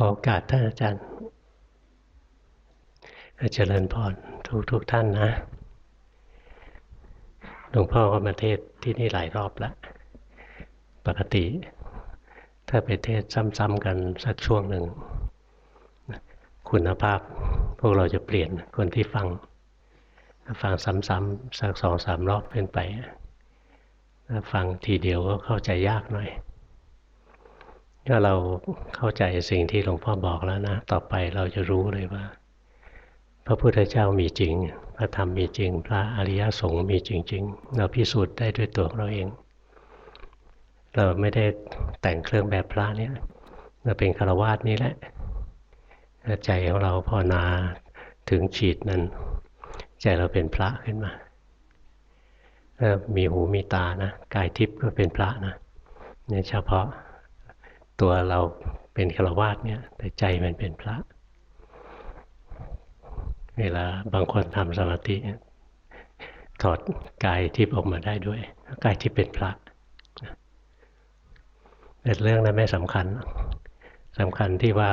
ขอโอกาสท่านอาจารย์เจริญพรทุกทุกท่านนะ หลวงพ่อก็มาเทศที่นี่หลายรอบแล้ว ปกติ ถ้าไปเทศซ้ำๆกันสักช่วงหนึ่ง คุณภาพพวกเราจะเปลี่ยนคนที่ฟัง ฟังซ้ำๆสักสองสามรอบเป็นไป ฟังทีเดียวก็เข้าใจยากหน่อย ถ้าเราเข้าใจสิ่งที่หลวงพ่อบอกแล้วนะ ต่อไปเราจะรู้เลยว่า พระพุทธเจ้ามีจริง พระธรรมมีจริง พระอริยสงฆ์มีจริง ๆ เราพิสูจน์ได้ด้วยตัวเราเอง เราไม่ได้แต่งเครื่องแบบพระเนี่ยเราเป็นฆราวาสนี้แหละใจของเราพอนาถึงฉีดนั้น ใจเราเป็นพระขึ้นมามีหูมีตานะ กายทิพย์ก็เป็นพระนะเนี่ยเฉพาะ ตัวเราเป็นฆราวาสเนี่ย แต่ใจมันเป็นพระ เวลาบางคนทำสมาธิถอดกายทิพย์ออกมาได้ด้วย กายที่เป็นพระแต่เรื่องนั้นไม่สำคัญสำคัญที่ว่า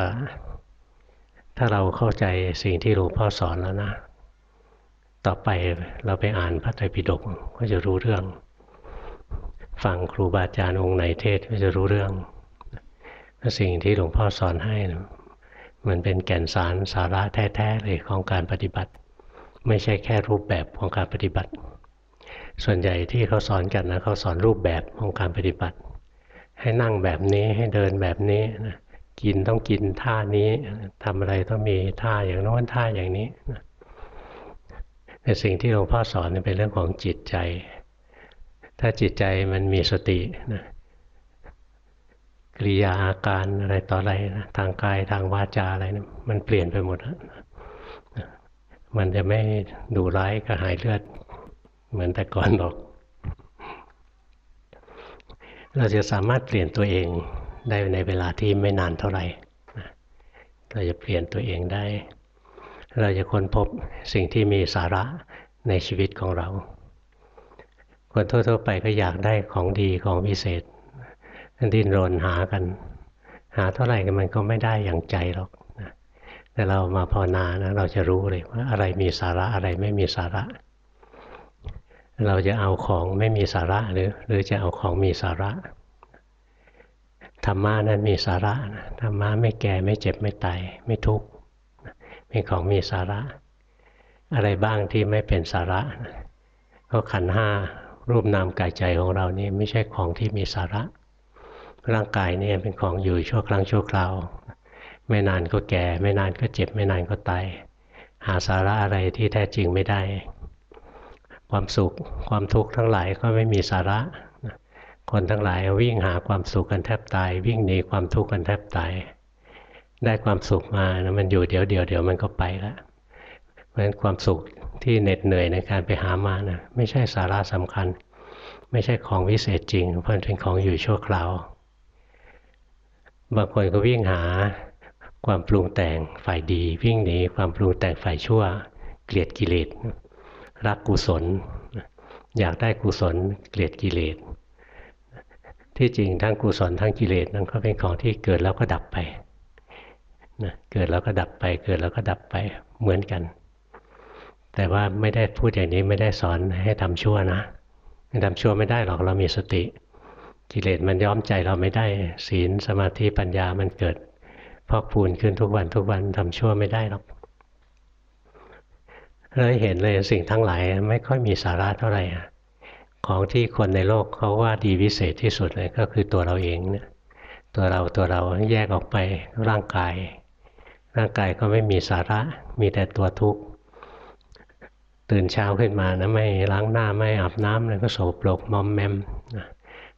ถ้าเราเข้าใจสิ่งที่หลวงพ่อสอนแล้วนะ ต่อไปเราไปอ่านพระไตรปิฎกก็จะรู้เรื่อง ฟังครูบาอาจารย์องค์ไหนเทศก็จะรู้เรื่อง สิ่งที่หลวงพ่อสอนให้นะมันเป็นแก่นสารสาระแท้ๆเลยของการปฏิบัติ ไม่ใช่แค่รูปแบบของการปฏิบัติ ส่วนใหญ่ที่เขาสอนกันนะเขาสอนรูปแบบของการปฏิบัติ ให้นั่งแบบนี้ให้เดินแบบนี้กินต้องกินท่านี้ทำอะไรต้องมีท่าอย่างโน้นท่าอย่างนี้แต่สิ่งที่หลวงพ่อสอนเป็นเรื่องของจิตใจ ถ้าจิตใจมันมีสตินะ กริยาอาการอะไรต่ออะไรนะทางกายทางวาจาอะไรนะมันเปลี่ยนไปหมดแล้วมันจะไม่ดูร้ายกระหายเลือด เหมือนแต่ก่อนหรอก เราจะสามารถเปลี่ยนตัวเองได้ในเวลาที่ไม่นานเท่าไหร่เราจะเปลี่ยนตัวเองได้ เราจะค้นพบสิ่งที่มีสาระในชีวิตของเรา คนทั่วๆไปก็อยากได้ของดีของพิเศษ ดิ้นรนหากัน หาเท่าไหร่กันมันก็ไม่ได้อย่างใจหรอกนะแต่เรามาภาวนานะเราจะรู้เลยว่าอะไรมีสาระอะไรไม่มีสาระ เราจะเอาของไม่มีสาระหรือ หรือจะเอาของมีสาระธรรมะนั้นมีสาระธรรมะไม่แก่ไม่เจ็บไม่ตายไม่ทุกข์เป็นของมีสาระ อะไรบ้างที่ไม่เป็นสาระก็ขันห้ารูปนามกายใจของเรานี่ไม่ใช่ของที่มีสาระ ร่างกายเนี่ยเป็นของอยู่ชั่วครั้งชั่วคราว ไม่นานก็แก่ ไม่นานก็เจ็บ ไม่นานก็ตายหาสาระอะไรที่แท้จริงไม่ได้ ความสุขความทุกข์ทั้งหลายก็ไม่มีสาระ คนทั้งหลายวิ่งหาความสุขกันแทบตาย วิ่งหนีความทุกข์กันแทบตาย ได้ความสุขมานะมันอยู่เดี๋ยวเดียวเดี๋ยวมันก็ไปแล้วเพราะฉะนั้นความสุขที่เหน็ดเหนื่อยในการไปหามานะไม่ใช่สาระสำคัญ ไม่ใช่ของวิเศษจริงเพราะเป็นของอยู่ชั่วคราว บางคนก็วิ่งหาความปรุงแต่งฝ่ายดี วิ่งหนีความปรุงแต่งฝ่ายชั่ว เกลียดกิเลสรักกุศล อยากได้กุศลเกลียดกิเลสที่จริงทั้งกุศลทั้งกิเลสนั้นก็เป็นของที่เกิดแล้วก็ดับไปนะเกิดแล้วก็ดับไป เกิดแล้วก็ดับไปเหมือนกัน แต่ว่าไม่ได้พูดอย่างนี้ไม่ได้สอนให้ทำชั่วนะทำชั่วไม่ได้หรอกเรามีสติ กิเลสมันย้อมใจเราไม่ได้ ศีลสมาธิปัญญามันเกิดพอกพูนขึ้นทุกวันทุกวันทำชั่วไม่ได้หรอกเราเห็นเลยสิ่งทั้งหลายไม่ค่อยมีสาระเท่าไหร่ของที่คนในโลกเขาว่าดีวิเศษที่สุดเลยก็คือตัวเราเองเนี่ยตัวเราตัวเราแยกออกไปร่างกาย ร่างกายก็ไม่มีสาระ มีแต่ตัวทุกข์ตื่นเช้าขึ้นมานะไม่ล้างหน้าไม่อาบน้ำเลยก็โสโปรกมอมแมมนะ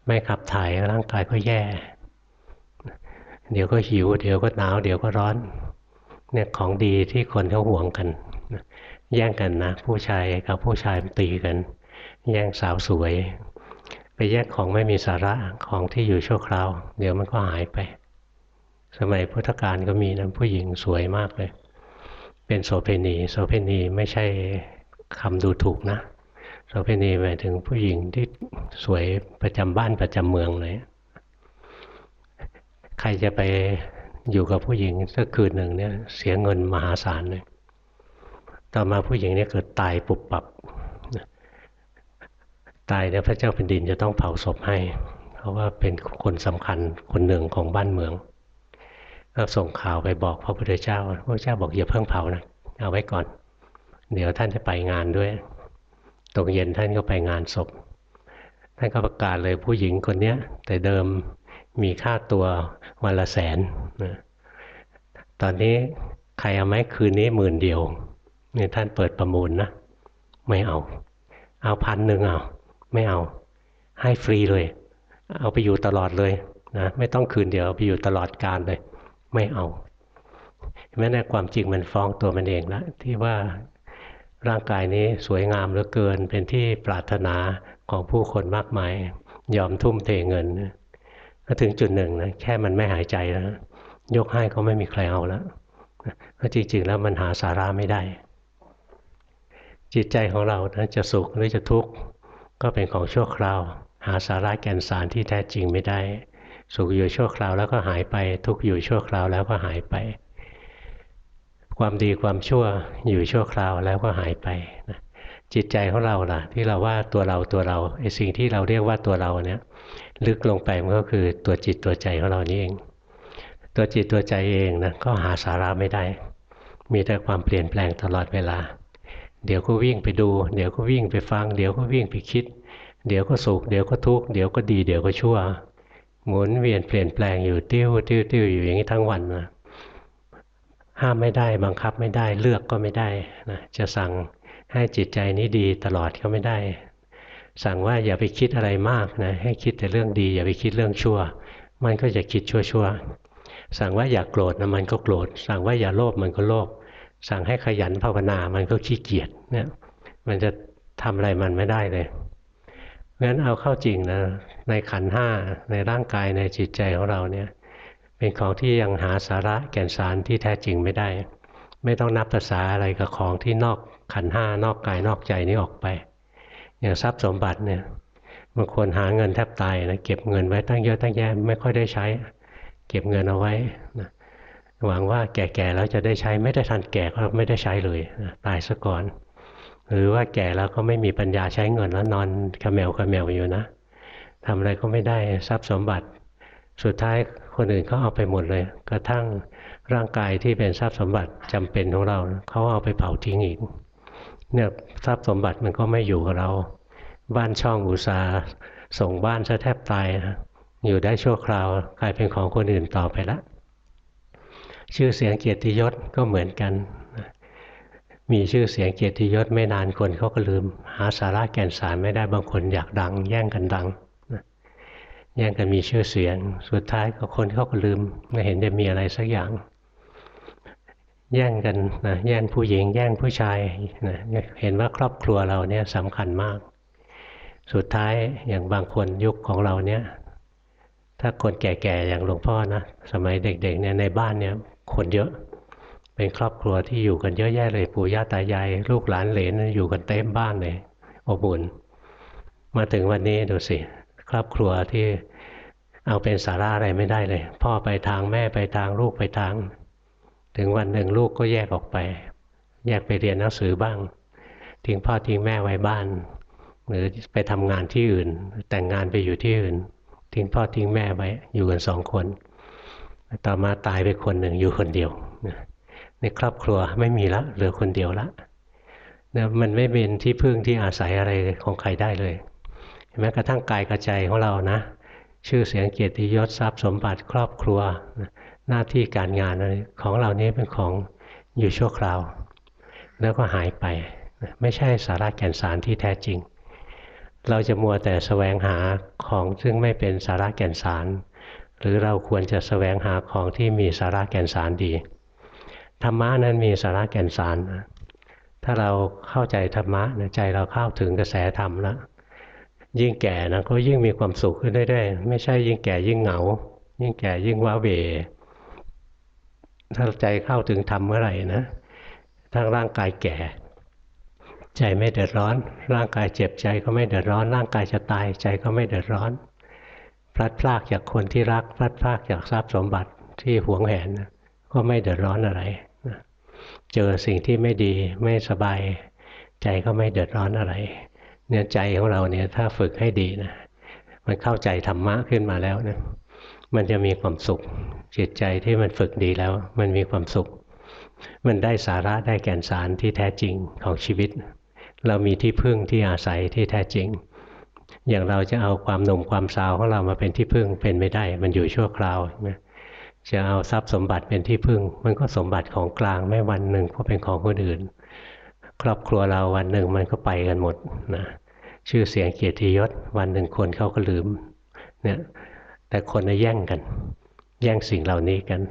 ไม่ขับถ่ายร่างกายก็แย่ เดี๋ยวก็หิว เดี๋ยวก็หนาว เดี๋ยวก็ร้อน เนี่ยของดีที่คนเขาห่วงกันแย่งกันนะ ผู้ชายกับผู้ชายตีกัน แย่งสาวสวย ไปแย่งของไม่มีสาระของที่อยู่ชั่วคราว เดี๋ยวมันก็หายไป สมัยพุทธกาลก็มีนะผู้หญิงสวยมากเลย เป็นโสเพณีโสเพณีไม่ใช่คำดูถูกนะโสเภณีหมายถึงผู้หญิงที่ สวยประจำบ้านประจำเมืองเลย ใครจะไปอยู่กับผู้หญิงสักคืนหนึ่งเนี่ย เสียเงินมหาศาลเลย ต่อมาผู้หญิงเนี่ยเกิดตายปุบปับ ตายเนี่ยพระเจ้าแผ่นดินจะต้องเผาศพให้ เพราะว่าเป็นคนสำคัญคนหนึ่งของบ้านเมืองก็ส่งข่าวไปบอกพระพุทธเจ้า พระเจ้าบอกอย่าเพิ่งเผานะ เอาไว้ก่อน เดี๋ยวท่านจะไปงานด้วยตกเย็นท่านก็ไปงานศพ ท่านก็ประกาศเลยผู้หญิงคนนี้แต่เดิมมีค่าตัววันละแสนนะตอนนี้ใครเอาไหมคืนนี้หมื่นเดียวนี่ท่านเปิดประมูลนะ ไม่เอา เอาพันหนึ่งเอาไม่เอา ให้ฟรีเลย เอาไปอยู่ตลอดเลยนะไม่ต้องคืนเดียวเอาไปอยู่ตลอดการเลย ไม่เอาแม้ในความจริงมันฟ้องตัวมันเองแล้วที่ว่าร่างกายนี้สวยงามเหลือเกินเป็นที่ปรารถนา ของผู้คนมากมาย ยอมทุ่มเทเงินก็ถึงจุดหนึ่งนะแค่มันไม่หายใจแล้วยกให้ก็ไม่มีใครเอาแล้วเพราะจริงๆแล้วมันหาสาระไม่ได้ จิตใจของเรานะจะสุขหรือจะทุกข์ก็เป็นของชั่วคราว หาสาระแก่นสารที่แท้จริงไม่ได้ สุขอยู่ชั่วคราวแล้วก็หายไป ทุกข์อยู่ชั่วคราวแล้วก็หายไป ความดีความชั่วอยู่ชั่วคราวแล้วก็หายไปนะ จิตใจของเราล่ะ ที่เราว่าตัวเราตัวเราไอ้สิ่งที่เราเรียกว่าตัวเราเนี่ยลึกลงไปมันก็คือตัวจิตตัวใจของเรานี่เอง ตัวจิตตัวใจเองนะก็หาสาระไม่ได้ มีแต่ความเปลี่ยนแปลงตลอดเวลา เดี๋ยวก็วิ่งไปดู เดี๋ยวก็วิ่งไปฟัง เดี๋ยวก็วิ่งไปคิด เดี๋ยวก็สุขเดี๋ยวก็ทุกข์เดี๋ยวก็ดีเดี๋ยวก็ชั่วหมุนเวียนเปลี่ยนแปลงอยู่ติ้วติ้วติ้วอยู่อย่างนี้ทั้งวันนะห้ามไม่ได้บังคับไม่ได้เลือกก็ไม่ได้นะจะสั่ง ให้จิตใจนี้ดีตลอดก็ไม่ได้ สั่งว่าอย่าไปคิดอะไรมากนะให้คิดแต่เรื่องดี อย่าไปคิดเรื่องชั่ว มันก็จะคิดชั่วชั่วสั่งว่าอย่ากโกรธนะมันก็โกรธ สั่งว่าอย่าโลภมันก็โลภสั่งให้ขยันภาวนา มันก็ขี้เกียจเนี่ยมันจะทำอะไรมันไม่ได้เลยเพราะฉะนั้นเอาเข้าจริงนะในขันห้าในร่างกายในจิตใจของเราเนี่ยเป็นของที่ยังหาสาระแก่นสารที่แท้จริงไม่ได้ ไม่ต้องนับภาษาอะไรกับของที่นอก ขันห้านอกกายนอกใจนี้ออกไป อย่างทรัพย์สมบัติเนี่ยบางคนหาเงินแทบตายนะเก็บเงินไว้ตั้งเยอะตั้งแยะไม่ค่อยได้ใช้ เก็บเงินเอาไว้นะหวังว่าแก่ๆแล้วจะได้ใช้ไม่ได้ทันแก่ก็ไม่ได้ใช้เลยนะตายซะก่อน หรือว่าแก่แล้วก็ไม่มีปัญญาใช้เงินแล้วนอนขมแมวขมแมวอยู่นะทำอะไรก็ไม่ได้ทรัพย์สมบัติ สุดท้ายคนอื่นเขาเอาไปหมดเลย กระทั่งร่างกายที่เป็นทรัพย์สมบัติจำเป็นของเราเขาเอาไปเผาทิ้งอีก เนี่ยทรัพย์สมบัติมันก็ไม่อยู่กับเรา บ้านช่องอุตสาส่งบ้านซะแทบตายอยู่ได้ชั่วคราวกลายเป็นของคนอื่นต่อไปละ ชื่อเสียงเกียรติยศก็เหมือนกัน มีชื่อเสียงเกียรติยศไม่นานคนเขาก็ลืม หาสาระแก่นสารไม่ได้บางคนอยากดัง แย่งกันดังแย่งกันมีชื่อเสียง สุดท้ายก็คนเขาก็ลืมไม่เห็นจะมีอะไรสักอย่าง แย่งกันนะแย่งผู้หญิง แย่งผู้ชายนะเห็นว่าครอบครัวเราเนี่ยสำคัญมาก สุดท้ายอย่างบางคนยุคของเราเนี่ย ถ้าคนแก่ๆอย่างหลวงพ่อนะสมัยเด็กๆเนี่ยในบ้านเนี่ยคนเยอะเป็นครอบครัวที่อยู่กันเยอะแยะเลยปู่ย่าตายายลูกหลานเหลนอยู่กันเต็มบ้านเลยอบอุ่นมาถึงวันนี้ดูสิ ครอบครัวที่เอาเป็นสาระอะไรไม่ได้เลย พ่อไปทางแม่ไปทางลูกไปทาง ถึงวันหนึ่งลูกก็แยกออกไป แยกไปเรียนหนังสือบ้าง ทิ้งพ่อทิ้งแม่ไว้บ้าน หรือไปทำงานที่อื่น แต่งงานไปอยู่ที่อื่น ทิ้งพ่อทิ้งแม่ไว้อยู่กันสองคน ต่อมาตายไปคนหนึ่งอยู่คนเดียวในครอบครัวไม่มีละเหลือคนเดียวละนะมันไม่เป็นที่พึ่งที่อาศัยอะไรของใครได้เลยแม้กระทั่งกายกระใจของเรานะ ชื่อเสียงเกียรติยศทรัพย์สมบัติครอบครัว หน้าที่การงานอะไรของเรานี้เป็นของอยู่ชั่วคราว แล้วก็หายไป ไม่ใช่สาระแก่นสารที่แท้จริง เราจะมัวแต่สแสวงหาของซึ่งไม่เป็นสาระแก่นสาร หรือเราควรจะสแสวงหาของที่มีสาระแก่นสารดีธรรมะนั้นมีสาระแก่นสาร ถ้าเราเข้าใจธรรมะใจเราเข้าถึงกระแสธรรมแล้วยิ่งแก่นะก็ยิ่งมีความสุขขึ้นได้ๆไม่ใช่ยิ่งแก่ยิ่งเหงา ยิ่งแก่ยิ่งว้าเว ถ้าใจเข้าถึงธรรมเมื่อไหร่นะทั้งร่างกายแก่ ใจไม่เดือดร้อน ร่างกายเจ็บใจก็ไม่เดือดร้อน ร่างกายจะตายใจก็ไม่เดือดร้อน พลัดพรากจากคนที่รัก พลัดพรากจากทรัพย์สมบัติที่หวงแหนก็ไม่เดือดร้อนอะไรเจอสิ่งที่ไม่ดีไม่สบาย ใจก็ไม่เดือดร้อนอะไร เนี่ยใจของเราเนี่ยถ้าฝึกให้ดีนะมันเข้าใจธรรมะขึ้นมาแล้วนะ มันจะมีความสุข จิตใจที่มันฝึกดีแล้ว มันมีความสุข มันได้สาระได้แก่นสารที่แท้จริงของชีวิต เรามีที่พึ่งที่อาศัยที่แท้จริง อย่างเราจะเอาความหนุ่มความสาวของเรามาเป็นที่พึ่งเป็นไม่ได้ มันอยู่ชั่วคราวนะจะเอาทรัพย์สมบัติเป็นที่พึ่ง มันก็สมบัติของกลางไม่วันหนึ่งก็เป็นของคนอื่น ครอบครัวเราวันหนึ่งมันก็ไปกันหมดนะชื่อเสียงเกียรติยศวันหนึ่งคนเขาก็ลืมเนี่ย แต่คนน่ะแย่งกัน แย่งสิ่งเหล่านี้กัน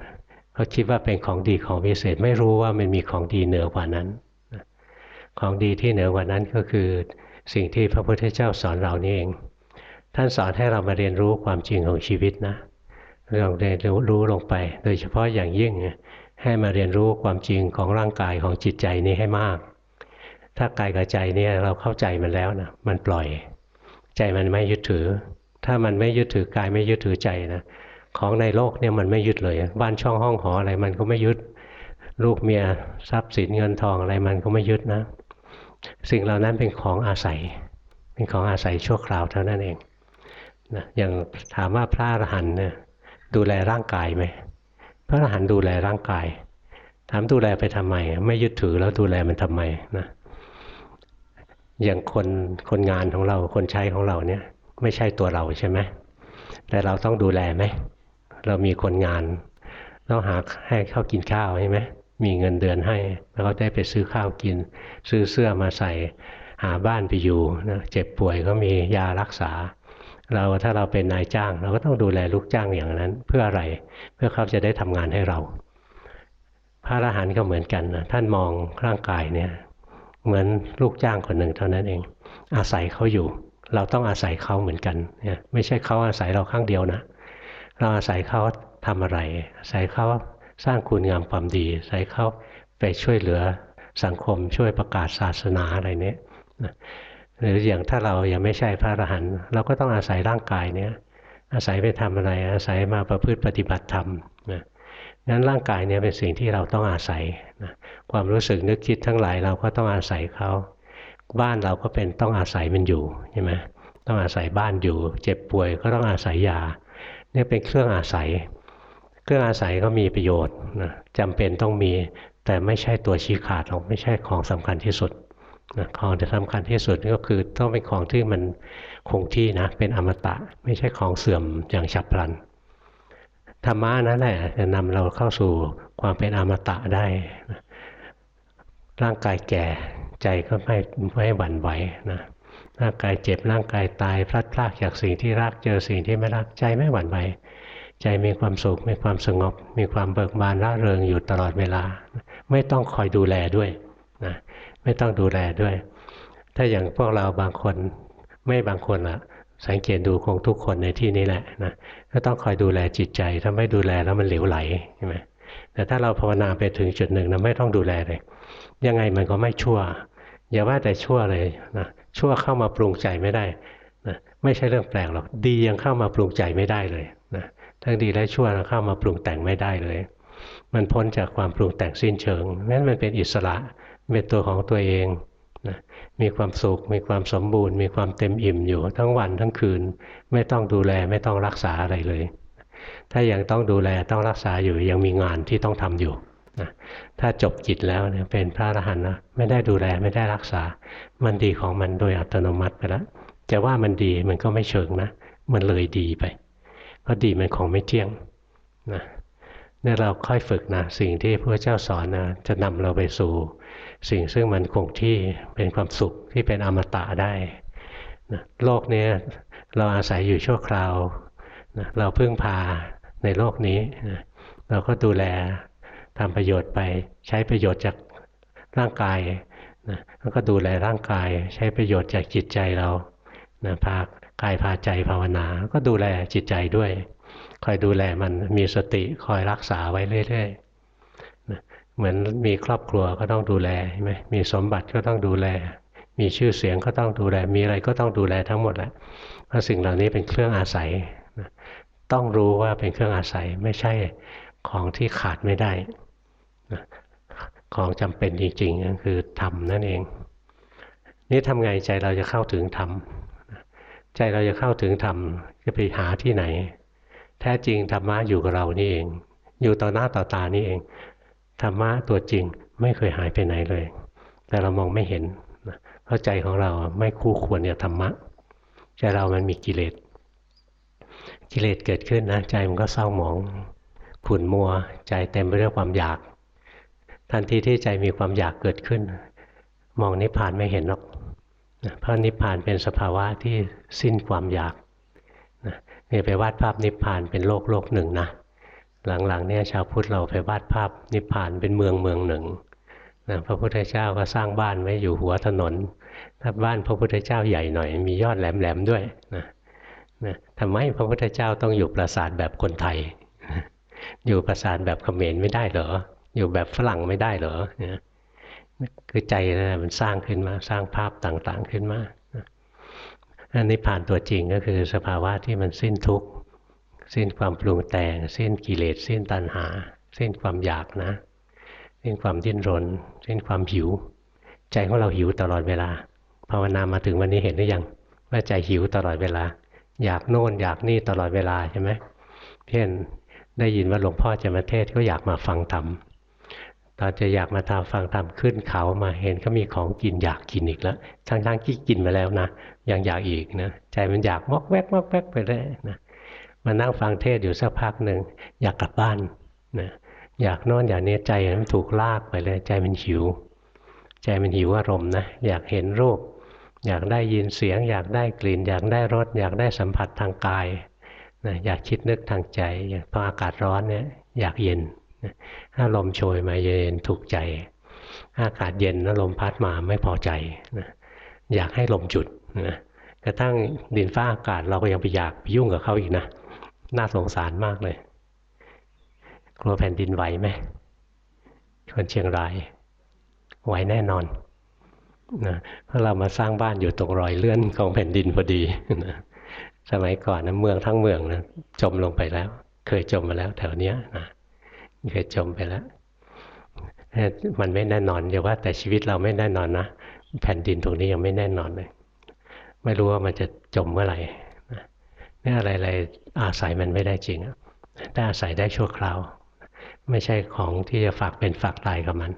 เขาคิดว่าเป็นของดีของพิเศษไม่รู้ว่ามันมีของดีเหนือกว่านั้นของดีที่เหนือกว่านั้นก็คือสิ่งที่พระพุทธเจ้าสอนเรานี่เอง ท่านสอนให้เรามาเรียนรู้ความจริงของชีวิตนะลองเรียนรู้ลงไป โดยเฉพาะอย่างยิ่งให้มาเรียนรู้ความจริงของร่างกายของจิตใจนี้ให้มาก ถ้ากายกับใจเนี่ยเราเข้าใจมันแล้วนะมันปล่อย ใจมันไม่ยึดถือ ถ้ามันไม่ยึดถือกายไม่ยึดถือใจนะของในโลกเนี่ยมันไม่ยึดเลย บ้านช่องห้องหออะไรมันก็ไม่ยึด ลูกเมียทรัพย์สินเงินทองอะไรมันก็ไม่ยึดนะ สิ่งเหล่านั้นเป็นของอาศัย เป็นของอาศัยชั่วคราวเท่านั้นเองนะอย่างถามว่าพระอรหันต์เนี่ยดูแลร่างกายไหมพระอรหันต์ดูแลร่างกาย ถามดูแลไปทำไม ไม่ยึดถือแล้วดูแลมันทำไมนะอย่างคนคนงานของเราคนใช้ของเราเนี่ย ไม่ใช่ตัวเราใช่ไหมแต่เราต้องดูแลไหม เรามีคนงานต้องหาให้เขากินข้าวใช่ไหมมีเงินเดือนให้ แล้วก็ได้ไปซื้อข้าวกิน ซื้อเสื้อมาใส่หาบ้านไปอยู่นะเจ็บป่วยก็มียารักษา เราถ้าเราเป็นนายจ้าง เราก็ต้องดูแลลูกจ้างอย่างนั้น เพื่ออะไรเพื่อเขาจะได้ทำงานให้เรา พระอรหันต์ก็เหมือนกันนะท่านมองร่างกายเนี่ยเหมือนลูกจ้างคนหนึ่งเท่านั้นเอง อาศัยเขาอยู่ เราต้องอาศัยเขาเหมือนกันเนี่ยไม่ใช่เขาอาศัยเราข้างเดียวนะ เราอาศัยเขาทำอะไร อาศัยเขาสร้างคุณงามความดี อาศัยเขาไปช่วยเหลือสังคมช่วยประกาศศาสนาอะไรเนี้ยหรืออย่างถ้าเรายังไม่ใช่พระอรหันต์เราก็ต้องอาศัยร่างกายเนี้ยอาศัยไปทำอะไร อาศัยมาประพฤติปฏิบัติธรรมนะนั้นร่างกายเนี่ยเป็นสิ่งที่เราต้องอาศัยนะความรู้สึกนึกคิดทั้งหลายเราก็ต้องอาศัยเขา บ้านเราก็เป็นต้องอาศัยมันอยู่ใช่ไหมต้องอาศัยบ้านอยู่ เจ็บป่วยก็ต้องอาศัยยาเนี่ยเป็นเครื่องอาศัย เครื่องอาศัยก็มีประโยชน์นะจำเป็นต้องมีแต่ไม่ใช่ตัวชี้ขาดหรอกไม่ใช่ของสำคัญที่สุดนะของที่สำคัญที่สุดก็คือต้องเป็นของที่มันคงที่นะเป็นอมตะ ไม่ใช่ของเสื่อมอย่างฉับพลันธรรมะนั่นแหละจะนำเราเข้าสู่ความเป็นอมตะได้ร่างกายแก่ ใจก็ไม่ไม่หวั่นไหวนะร่างกายเจ็บร่างกายตายพลัดพรากจากสิ่งที่รักเจอสิ่งที่ไม่รักใจไม่หวั่นไหวใจมีความสุขมีความสงบ มีความเบิกบานร่าเริงอยู่ตลอดเวลา ไม่ต้องคอยดูแลด้วยนะไม่ต้องดูแลด้วย ถ้าอย่างพวกเราบางคนไม่บางคนอะสังเกตดูคงทุกคนในที่นี้แหละนะก็ต้องคอยดูแลจิตใจ ถ้าไม่ดูแลแล้วมันเหลวไหลใช่ไหมแต่ถ้าเราภาวนาไปถึงจุดหนึ่งนะไม่ต้องดูแลเลย ยังไงมันก็ไม่ชั่ว อย่าว่าแต่ชั่วเลยนะชั่วเข้ามาปรุงใจไม่ได้นะไม่ใช่เรื่องแปลกหรอกดียังเข้ามาปรุงใจไม่ได้เลยนะทั้งดีและชั่วเข้ามาปรุงแต่งไม่ได้เลย มันพ้นจากความปรุงแต่งสิ้นเชิงนั้นมันเป็นอิสระเป็นตัวของตัวเองนะมีความสุข มีความสมบูรณ์ มีความเต็มอิ่มอยู่ทั้งวันทั้งคืน ไม่ต้องดูแลไม่ต้องรักษาอะไรเลย ถ้ายังต้องดูแลต้องรักษาอยู่ยังมีงานที่ต้องทำอยู่ นะถ้าจบจิตแล้วเนี่ยเป็นพระอรหันต์นะไม่ได้ดูแลไม่ได้รักษา มันดีของมันโดยอัตโนมัติไปแล้วจะว่ามันดีมันก็ไม่เชิงนะ มันเลยดีไป เพราะดีมันของไม่เที่ยงนะเนี่ยเราค่อยฝึกนะสิ่งที่พระเจ้าสอนนะจะนำเราไปสู่ สิ่งซึ่งมันคงที่เป็นความสุขที่เป็นอมตะได้นะโลกนี้เราอาศัยอยู่ชั่วคราวนะเราพึ่งพาในโลกนี้นะเราก็ดูแล ทำประโยชน์ไปใช้ประโยชน์จากร่างกายนะแล้วก็ดูแลร่างกายใช้ประโยชน์จากจิตใจเรานะพากายพาใจภาวนา ก็ดูแลจิตใจด้วย คอยดูแลมันมีสติคอยรักษาไว้เรื่อยๆเหมือนมีครอบครัวก็ต้องดูแลใช่ไหมมีสมบัติก็ต้องดูแล มีชื่อเสียงก็ต้องดูแล มีอะไรก็ต้องดูแลทั้งหมดแหละเพราะสิ่งเหล่านี้เป็นเครื่องอาศัยต้องรู้ว่าเป็นเครื่องอาศัยไม่ใช่ของที่ขาดไม่ได้ ของจำเป็นจริงๆก็คือธรรมนั่นเอง นี่ทำไงใจเราจะเข้าถึงธรรมใจเราจะเข้าถึงธรรมจะไปหาที่ไหน แท้จริงธรรมะอยู่กับเรานี่เอง อยู่ต่อหน้าต่อตานี่เองธรรมะตัวจริงไม่เคยหายไปไหนเลย แต่เรามองไม่เห็นเพราะใจของเราไม่คู่ควรเนี่ยธรรมะใจเรามันมีกิเลสกิเลสเกิดขึ้นนะใจมันก็เศร้าหมองขุ่นมัว ใจเต็มไปด้วยความอยาก ทันทีที่ใจมีความอยากเกิดขึ้น มองนิพพานไม่เห็นหรอกเพราะนิพพานเป็นสภาวะที่สิ้นความอยากเนี่ยไปวาดภาพนิพพานเป็นโลกโลกหนึ่งนะหลังๆเนี่ยชาวพุทธเราไปวาดภาพนิพพานเป็นเมืองเมืองหนึ่งนะพระพุทธเจ้าก็สร้างบ้านไว้อยู่หัวถนน ถ้าบ้านพระพุทธเจ้าใหญ่หน่อย มียอดแหลมๆด้วยนะนะทำไมพระพุทธเจ้าต้องอยู่ปราสาทแบบคนไทย อยู่ปราสาทแบบเขมรไม่ได้เหรอ อยู่แบบฝรั่งไม่ได้เหรอเนะคือใจนะมันสร้างขึ้นมา สร้างภาพต่างๆขึ้นมาอันนี้ผ่านตัวจริงก็คือสภาวะที่มันสิ้นทุกข์สิ้นความปรุงแต่ง สิ้นกิเลส สิ้นตัณหา สิ้นความอยากนะ สิ้นความดิ้นรน สิ้นความหิว ใจของเราหิวตลอดเวลาภาวนามาถึงวันนี้เห็นหรือยังว่าใจหิวตลอดเวลา อยากโน่นอยากนี่ตลอดเวลาใช่ไหมเช่นได้ยินว่าหลวงพ่อจะมาเทศก็อยากมาฟังธรรม ตอนจะอยากมาทำฟังธรรมขึ้นเขามาเห็นเขามีของกินอยากกินอีกแล้วทั้งทั้งที่กินมาแล้วนะยังอยากอีกนะใจมันอยากมอกแวกมอกแวกไปเลยนะมานั่งฟังเทศอยู่สักพักหนึ่งอยากกลับบ้านนะอยากนอนอยากเนี้ยใจมันถูกลากไปเลยใจมันหิว ใจมันหิวอารมณ์นะอยากเห็นรูป อยากได้ยินเสียง อยากได้กลิ่น อยากได้รสอยากได้สัมผัสทางกายนะอยากคิดนึกทางใจพออากาศร้อนเนี่ยอยากเย็น ถ้าลมโชยมาเย็นถูกใจ อากาศเย็นแล้วลมพัดมาไม่พอใจนะอยากให้ลมจุดนะกระทั่งดินฟ้าอากาศเราก็ยังไปอยากไปยุ่งกับเขาอีกนะ น่าสงสารมากเลย กลัวแผ่นดินไหวไหมคนเชียงราย ไหวแน่นอนนะเพราะเรามาสร้างบ้านอยู่ตรงรอยเลื่อนของแผ่นดินพอดีนะสมัยก่อนนะเมืองทั้งเมืองนะจมลงไปแล้ว เคยจมมาแล้วแถวเนี้ยนะ เคยจมไปแล้วมันไม่แน่นอนอย่าว่าแต่ชีวิตเราไม่แน่นอนนะแผ่นดินตรงนี้ยังไม่แน่นอนเลย ไม่รู้ว่ามันจะจมเมื่อไหร่นี่อะไรๆอาศัยมันไม่ได้จริงแต่อาศัยได้ชั่วคราว ไม่ใช่ของที่จะฝากเป็นฝากตายกับมัน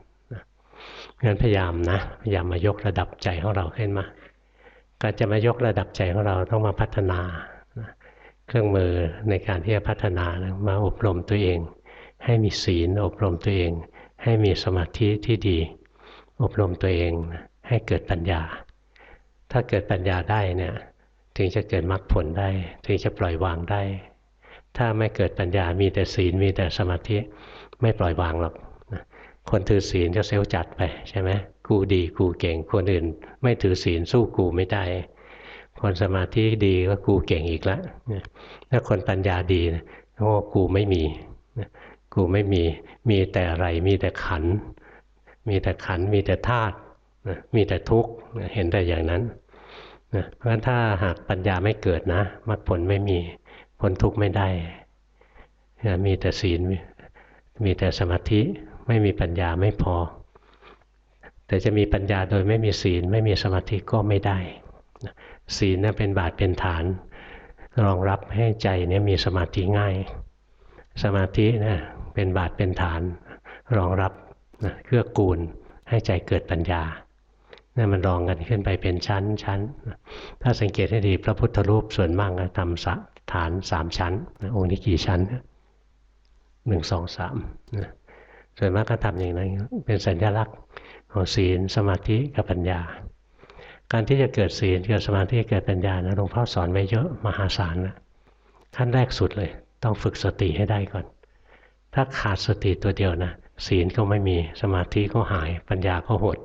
งั้นพยายามนะพยายามมายกระดับใจของเราขึ้นมาการจะมายกระดับใจของเราต้องมาพัฒนา เครื่องมือในการที่จะพัฒนามาอบรมตัวเอง ให้มีศีลอบรมตัวเอง ให้มีสมาธิที่ดี อบรมตัวเองให้เกิดปัญญา ถ้าเกิดปัญญาได้เนี่ยถึงจะเกิดมรรคผลได้ ถึงจะปล่อยวางได้ ถ้าไม่เกิดปัญญามีแต่ศีลมีแต่สมาธิไม่ปล่อยวางหรอกคนถือศีลก็เซลจัดไปใช่ไหมกูดีกูเก่งคนอื่น ไม่ถือศีลสู้กูไม่ได้คนสมาธิดีก็กูเก่งอีกแล้วถ้าคนปัญญาดีโอ้กูไม่มี กูไม่มี มีแต่อะไร มีแต่ขัน มีแต่ขัน มีแต่ธาตุมีแต่ทุกข์เห็นแต่อย่างนั้นเพราะฉะนั้นถ้าหากปัญญาไม่เกิดนะมรรคผลไม่มีผลทุกข์ไม่ได้มีแต่ศีล มีแต่สมาธิไม่มีปัญญาไม่พอ แต่จะมีปัญญาโดยไม่มีศีล ไม่มีสมาธิก็ไม่ได้ศีลนะเป็นบาทเป็นฐาน รองรับให้ใจเนี่ยมีสมาธิง่าย สมาธินะ เป็นบาทเป็นฐานรองรับนะเกื้อกูลให้ใจเกิดปัญญานี่มันรองกันขึ้นไปเป็นชั้นชั้น ถ้าสังเกตให้ดีพระพุทธรูปส่วนมากทำสฐานสามชั้นองค์นี้กี่ชั้นหนึ่งสองสามนะส่วนมากก็ทำอย่างนั้นเป็นสัญลักษณ์ของศีลสมาธิกับปัญญา การที่จะเกิดศีลเกิดสมาธิเกิดปัญญานะหลวงพ่อสอนไว้เยอะมหาศาลนะขั้นแรกสุดเลย ต้องฝึกสติให้ได้ก่อน ถ้าขาดสติตัวเดียวนะศีลก็ไม่มีสมาธิก็หายปัญญาก็หด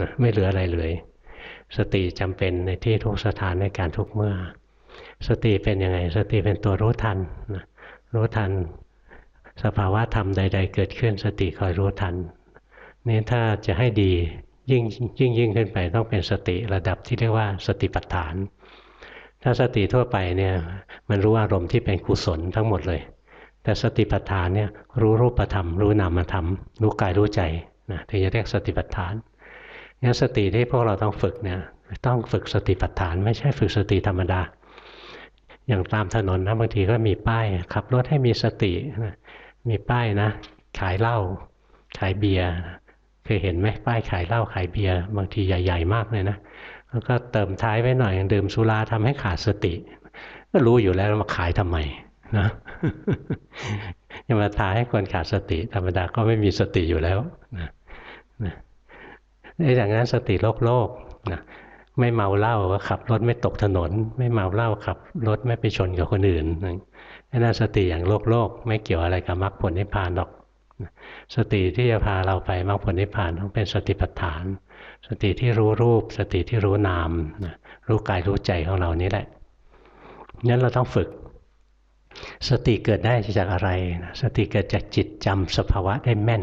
นะไม่เหลืออะไรเลย สติจำเป็นในที่ทุกสถานในการทุกเมื่อ สติเป็นยังไง สติเป็นตัวรู้ทันนะรู้ทัน สภาวะธรรมใด ๆ เกิดขึ้น สติคอยรู้ทันนี่ถ้าจะให้ดียิ่งยิ่งยิ่งขึ้นไปต้องเป็นสติระดับที่เรียกว่าสติปัฏฐาน ถ้าสติทั่วไปเนี่ยมันรู้อารมณ์ที่เป็นกุศลทั้งหมดเลย แต่สติปัฏฐานเนี่ยรู้รูปธรรม รู้นามธรรม รู้กายรู้ใจนะถึงจะเรียกสติปัฏฐานงั้นสติที่พวกเราต้องฝึกเนี่ยต้องฝึกสติปัฏฐาน ไม่ใช่ฝึกสติธรรมดา อย่างตามถนนนะบางทีก็มีป้ายขับรถให้มีสตินะมีป้ายนะขายเหล้าขายเบียร์เคยเห็นไหมป้ายขายเหล้าขายเบียร์บางทีใหญ่ ๆ มากเลยนะแล้วก็เติมท้ายไว้หน่อยดื่มสุราทำให้ขาดสติ ก็รู้อยู่แล้วมาขายทำไมนะ จะมาทาให้คนขาดสติธรรมดาก็ไม่มีสติอยู่แล้วนะนะไอ้อย่างนั้นสติโลกโลกนะไม่เมาเหล้าก็ขับรถไม่ตกถนน ไม่เมาเหล้าขับรถไม่ไปชนกับคนอื่นนั่นสติอย่างโลกโลก ไม่เกี่ยวอะไรกับมรรคผลนิพพานหรอกสติที่จะพาเราไปมรรคผลนิพพานต้องเป็นสติปัฏฐาน สติที่รู้รูป สติที่รู้นามรู้กายรู้ใจของเรานี้แหละงั้นเราต้องฝึก สติเกิดได้จากอะไร สติเกิดจากจิตจำสภาวะได้แม่น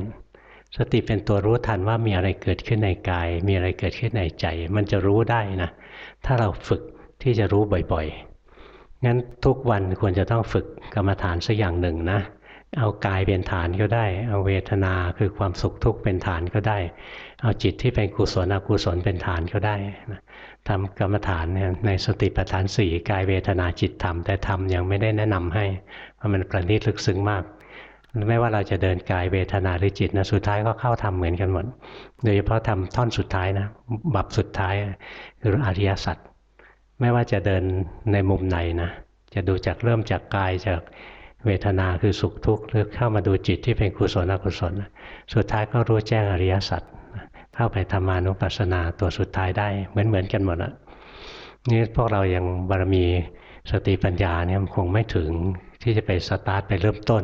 สติเป็นตัวรู้ทันว่ามีอะไรเกิดขึ้นในกาย มีอะไรเกิดขึ้นในใจ มันจะรู้ได้นะ ถ้าเราฝึกที่จะรู้บ่อยๆ งั้นทุกวันควรจะต้องฝึกกรรมฐานสักอย่างหนึ่งนะ เอากายเป็นฐานก็ได้ เอาเวทนาคือความสุขทุกข์เป็นฐานก็ได้ เอาจิตที่เป็นกุศลอกุศลเป็นฐานก็ได้นะ ทำกรรมฐานเนี่ยในสติปัฏฐานสี่กายเวทนาจิตธรรมแต่ธรรมยังไม่ได้แนะนำให้เพราะมันประณีตลึกซึ้งมาก ไม่ว่าเราจะเดินกายเวทนาหรือจิตนะสุดท้ายก็เข้าทำเหมือนกันหมดโดยเฉพาะทำท่อนสุดท้ายนะบับสุดท้ายคืออริยสัจไม่ว่าจะเดินในมุมไหนนะจะดูจากเริ่มจากกายจากเวทนาคือสุขทุกข์หรือเข้ามาดูจิตที่เป็นกุศลอกุศล สุดท้ายก็รู้แจ้งอริยสัจ เข้าไปธรรมานุปัสสนาตัวสุดท้ายได้เหมือนเหมือนกันหมดอะนี่พวกเรายังบารมีสติปัญญาเนี่ยคงไม่ถึงที่จะไปสตาร์ทไปเริ่มต้น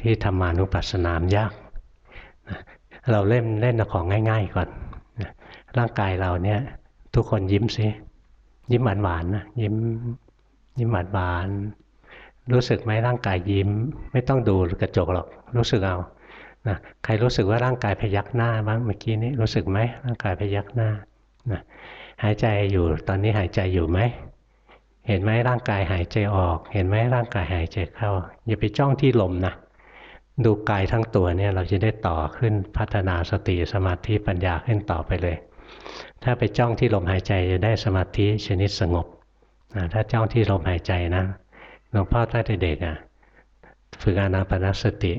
ที่ธรรมานุปัสสนามยากเราเล่นเล่นของง่าย ๆก่อนร่างกายเราเนี่ยทุกคนยิ้มสิยิ้มหวานๆนะยิ้มยิ้มหวานรู้สึกไหมร่างกายยิ้ม ไม่ต้องดูกระจกหรอก รู้สึกเอา นะใครรู้สึกว่าร่างกายพยักหน้าบ้างเมื่อกี้นี้รู้สึกไหมร่างกายพยักหน้านะหายใจอยู่ตอนนี้หายใจอยู่ไหมเห็นไหมร่างกายหายใจออก เห็นไหมร่างกายหายใจเข้า อย่าไปจ้องที่ลมนะดูกายทั้งตัวเนี่ยเราจะได้ต่อขึ้นพัฒนาสติสมาธิปัญญาขึ้นต่อไปเลย ถ้าไปจ้องที่ลมหายใจจะได้สมาธิชนิดสงบนะถ้าจ้องที่ลมหายใจนะหลวงพ่อตั้งแต่เด็กอะฝึกอานาปนสติ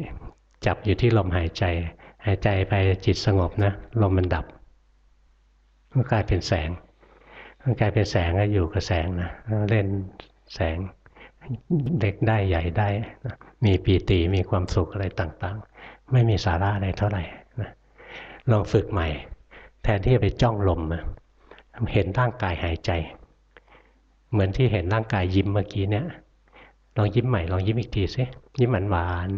จับอยู่ที่ลมหายใจ หายใจไปจิตสงบนะลมมันดับมันกลายเป็นแสงมันกลายเป็นแสงก็อยู่กับแสงนะเล่นแสงเล็กได้ใหญ่ได้มีปีติมีความสุขอะไรต่างๆ ไม่มีสาระอะไรเท่าไหร่นะลองฝึกใหม่ แทนที่จะไปจ้องลมเห็นร่างกายหายใจ เหมือนที่เห็นร่างกายยิ้มเมื่อกี้เนี่ยลองยิ้มใหม่ลองยิ้มอีกทีสิยิ้มหวานหวาน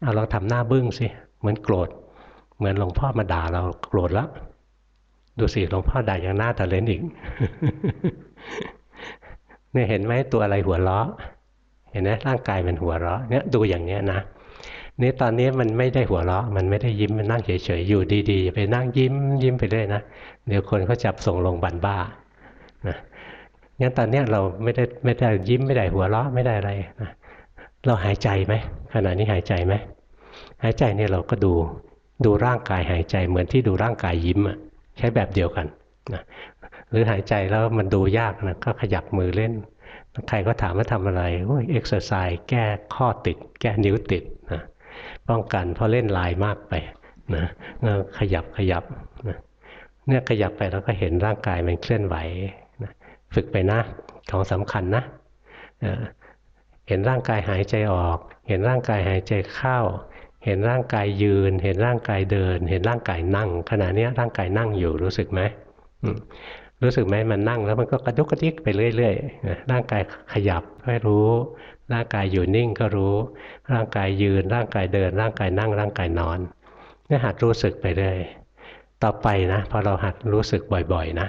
เอาลองทำหน้าบึ้งสิ เหมือนโกรธ เหมือนหลวงพ่อมาด่าเราโกรธแล้ว ดูสิหลวงพ่อด่าอย่างหน้าตาเลนอีก เนี่ยเห็นไหมตัวอะไรหัวเราะ เห็นไหมร่างกายมันหัวเราะ เนี่ยดูอย่างเนี้ยนะนี่ตอนนี้มันไม่ได้หัวเราะ มันไม่ได้ยิ้ม มันนั่งเฉยๆ อยู่ดีๆ ไปนั่งยิ้ม ยิ้มไปเรื่อยนะ เดี๋ยวคนเขาจับส่งลงบันบ้า นะงั้นตอนนี้เราไม่ได้ไม่ได้ยิ้มไม่ได้หัวเราะไม่ได้อะไรนะ เราหายใจไหมขณะนี้หายใจไหมหายใจเนี่ยเราก็ดูดูร่างกายหายใจเหมือนที่ดูร่างกายยิ้มอะใช้แบบเดียวกันนะหรือหายใจแล้วมันดูยากนะก็ขยับมือเล่น ใครก็ถามว่าทำอะไรโอ้ยเอ็กซ์ไซส์แก้ข้อติด แก้นิ้วติดนะป้องกันเพราะเล่นลายมากไปนะขยับขยับนะเนี่ยขยับไปแล้วก็เห็นร่างกายมันเคลื่อนไหวฝึกไปนะของสำคัญนะ เห็นร่างกายหายใจออก เห็นร่างกายหายใจเข้า เห็นร่างกายยืน เห็นร่างกายเดิน เห็นร่างกายนั่ง ขณะนี้ร่างกายนั่งอยู่รู้สึกไหมรู้สึกไหมมันนั่งแล้วมันก็กระดุกกระดิกไปเรื่อยๆร่างกายขยับให้รู้ ร่างกายอยู่นิ่งก็รู้ ร่างกายยืน ร่างกายเดิน ร่างกายนั่ง ร่างกายนอนนี่หัดรู้สึกไปเรื่อยต่อไปนะพอเราหัดรู้สึกบ่อยๆ นะ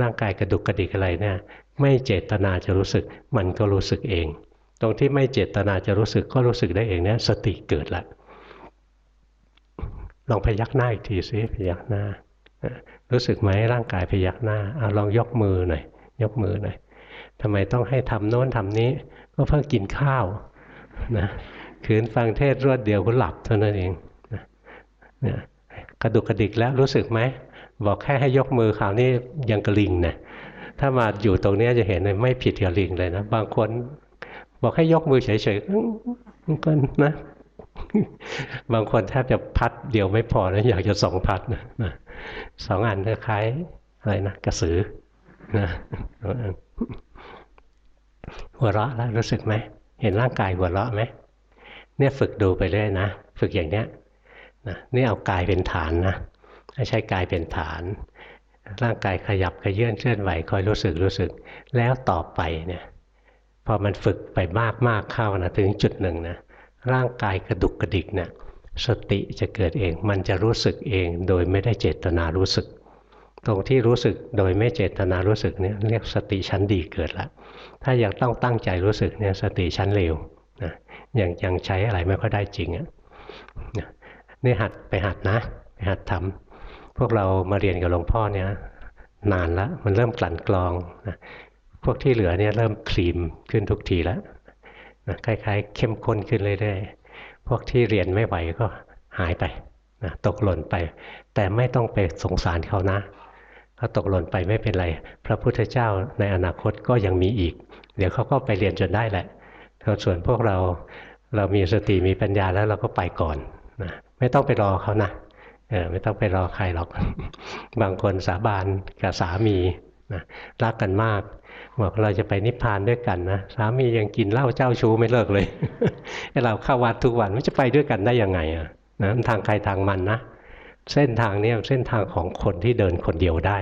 ร่างกายกระดุกกระดิกอะไรเนี่ย ไม่เจตนาจะรู้สึกมันก็รู้สึกเอง ตรงที่ไม่เจตนาจะรู้สึกก็รู้สึกได้เองเนี่ยสติเกิดละลองพยักหน้าอีกทีซิพยักหน้า รู้สึกไหมร่างกายพยักหน้าเอาลองยกมือหน่อยยกมือหน่อยทำไมต้องให้ทำโน้นทำนี้ ก็เพิ่งกินข้าวนะขืนฟังเทศรวดเดียวก็หลับเท่านั้นเองเนี่ยกระดุกกระดิกแล้วรู้สึกไหมบอกแค่ให้ยกมือคราวนี้ยังกระลิงนะถ้ามาอยู่ตรงนี้จะเห็นเลยไม่ผิดกับลิงเลยนะบางคน บอกให้ยกมือเฉยๆก็นะ บางคนแทบจะพัดเดียวไม่พอนะอยากจะสองพัดนะสองอันคล้ายอะไรนะกระสือนะหัวเราะแล้วรู้สึกไหมเห็นร่างกายหัวเราะไหมเนี่ยฝึกดูไปเรื่อยนะฝึกอย่างเนี้ยนะนี่เอากายเป็นฐานนะใช่กายเป็นฐาน ร่างกายขยับขยื่นเคลื่อนไหวคอยรู้สึกรู้สึก แล้วต่อไปเนี่ย พอมันฝึกไปมากมากเข้านะถึงจุดหนึ่งนะร่างกายกระดุกกระดิกเนะี่ยสติจะเกิดเอง มันจะรู้สึกเองโดยไม่ได้เจตนารู้สึก ตรงที่รู้สึกโดยไม่เจตนารู้สึกเนี่ยเรียกสติชั้นดีเกิดล้วถ้ายากต้องตั้งใจรู้สึกเนี่ยสติชั้นเลวนะยังยังใช้อะไรไม่ค่อยได้จริงอะนี่หัดไปหัดนะไปหัดทำพวกเรามาเรียนกับหลวงพ่อเนี่ยนานแล้วมันเริ่มกลั่นกรองนะ วกที่เหลือเนี่ยเริ่มคลีมขึ้นทุกทีแล้วนะคล้ายๆ เข้มข้นขึ้นเรื่อยๆพวกที่เรียนไม่ไหวก็หายไปนะตกหล่นไป แต่ไม่ต้องไปสงสารเขานะเขาตกหล่นไปไม่เป็นไร พระพุทธเจ้าในอนาคตก็ยังมีอีก เดี๋ยวเขาก็ไปเรียนจนได้แหละส่วนพวกเราเรามีสติมีปัญญาแล้วเราก็ไปก่อนนะไม่ต้องไปรอเขานะเออไม่ต้องไปรอใครหรอก บางคนสาบานกับสามีนะรักกันมาก บอกเราจะไปนิพพานด้วยกันนะสามียังกินเหล้าเจ้าชู้ไม่เลิกเลยให้เราเข้าวัดทุกวันมันจะไปด้วยกันได้ยังไงอะนะทางใครทางมันนะเส้นทางนี้เส้นทางของคนที่เดินคนเดียวได้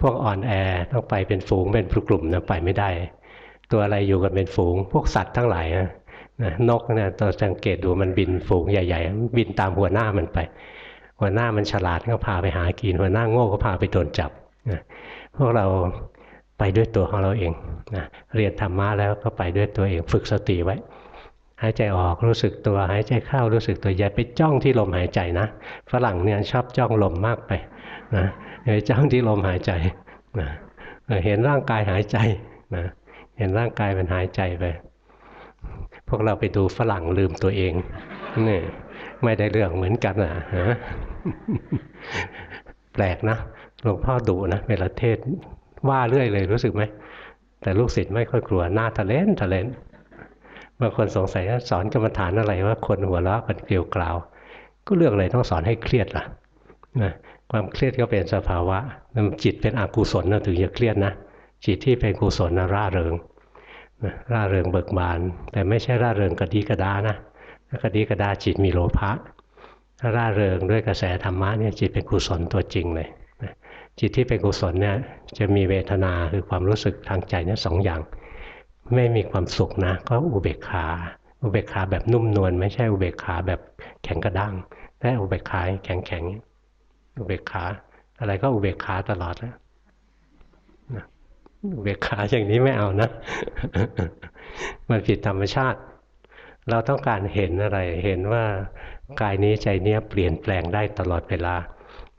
พวกอ่อนแอต้องไปเป็นฝูงเป็นกลุ่มนะไปไม่ได้ ตัวอะไรอยู่กันเป็นฝูง พวกสัตว์ทั้งหลายนะนกเนี่ยตัวสังเกตดูมันบินฝูงใหญ่ๆ บินตามหัวหน้ามันไป หัวหน้ามันฉลาดก็พาไปหากินหัวหน้าโง่ก็พาไปโดนจับพวกเรา ไปด้วยตัวของเราเองนะเรียนธรรมะแล้วก็ไปด้วยตัวเองฝึกสติไว้ หายใจออกรู้สึกตัวหายใจเข้ารู้สึกตัวอย่าไปจ้องที่ลมหายใจนะฝรั่งเนี่ยชอบจ้องลมมากไปนะอย่าไปจ้องที่ลมหายใจนะเห็นร่างกายหายใจนะเห็นร่างกายมันหายใจไปพวกเราไปดูฝรั่งลืมตัวเองนี่ไม่ได้เรื่องเหมือนกันอะแปลกนะหลวงพ่อดุนะเวลาเทศ ว่าเรื่อยเลยรู้สึกไหม แต่ลูกศิษย์ไม่ค่อยกลัวหน้าทะเลนทะเลนบางคนสงสัยว่าสอนกรรมฐานอะไรว่าคนหัวเราะกันเกลียวกล่าว ก็เรื่องอะไรต้องสอนให้เครียดล่ะนะความเครียดก็เป็นสภาวะจิตเป็นอกุศลนะถึงจะเครียดนะจิตที่เป็นกุศลนะร่าเริงนะร่าเริงเบิกบาน แต่ไม่ใช่ร่าเริงกระดีกระดานะถ้ากระดีกระดาจิตมีโลภะถ้าร่าเริงด้วยกระแสธรรมะเนี่ยจิตเป็นกุศลตัวจริงเลย จิตที่เป็นกุศลเนี่ยจะมีเวทนาคือความรู้สึกทางใจเนี่ยสองอย่าง ไม่มีความสุขนะ ก็อุเบกขา อุเบกขาแบบนุ่มนวลไม่ใช่อุเบกขาแบบแข็งกระด้างแต่อุเบกขาแข็งแข็งอุเบกขา อะไรก็อุเบกขาตลอดแล้วอุเบกขาอย่างนี้ไม่เอานะ มันผิดธรรมชาติ เราต้องการเห็นอะไร เห็นว่ากายนี้ใจนี้เปลี่ยนแปลงได้ตลอดเวลา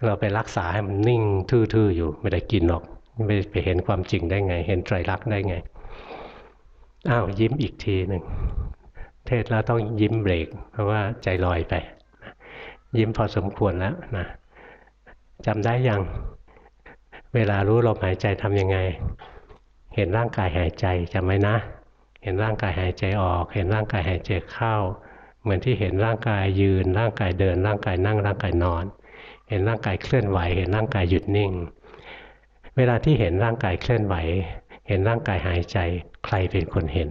เราไปรักษาให้มันนิ่งทื่อๆอยู่ไม่ได้กินหรอก ไม่ไปเห็นความจริงได้ไง เห็นไตรลักษณ์ได้ไงอ้าวยิ้มอีกทีหนึ่งเทศแล้วต้องยิ้มเบรก เพราะว่าใจลอยไป ยิ้มพอสมควรแล้วนะจำได้ยังเวลารู้ลมหายใจทำยังไง เห็นร่างกายหายใจจำไว้นะ เห็นร่างกายหายใจออก เห็นร่างกายหายใจเข้า เหมือนที่เห็นร่างกายยืน ร่างกายเดิน ร่างกายนั่งร่างกายนอน เห็นร่างกายเคลื่อนไหว เห็นร่างกายหยุดนิ่ง เวลาที่เห็นร่างกายเคลื่อนไหว เห็นร่างกายหายใจ ใครเป็นคนเห็น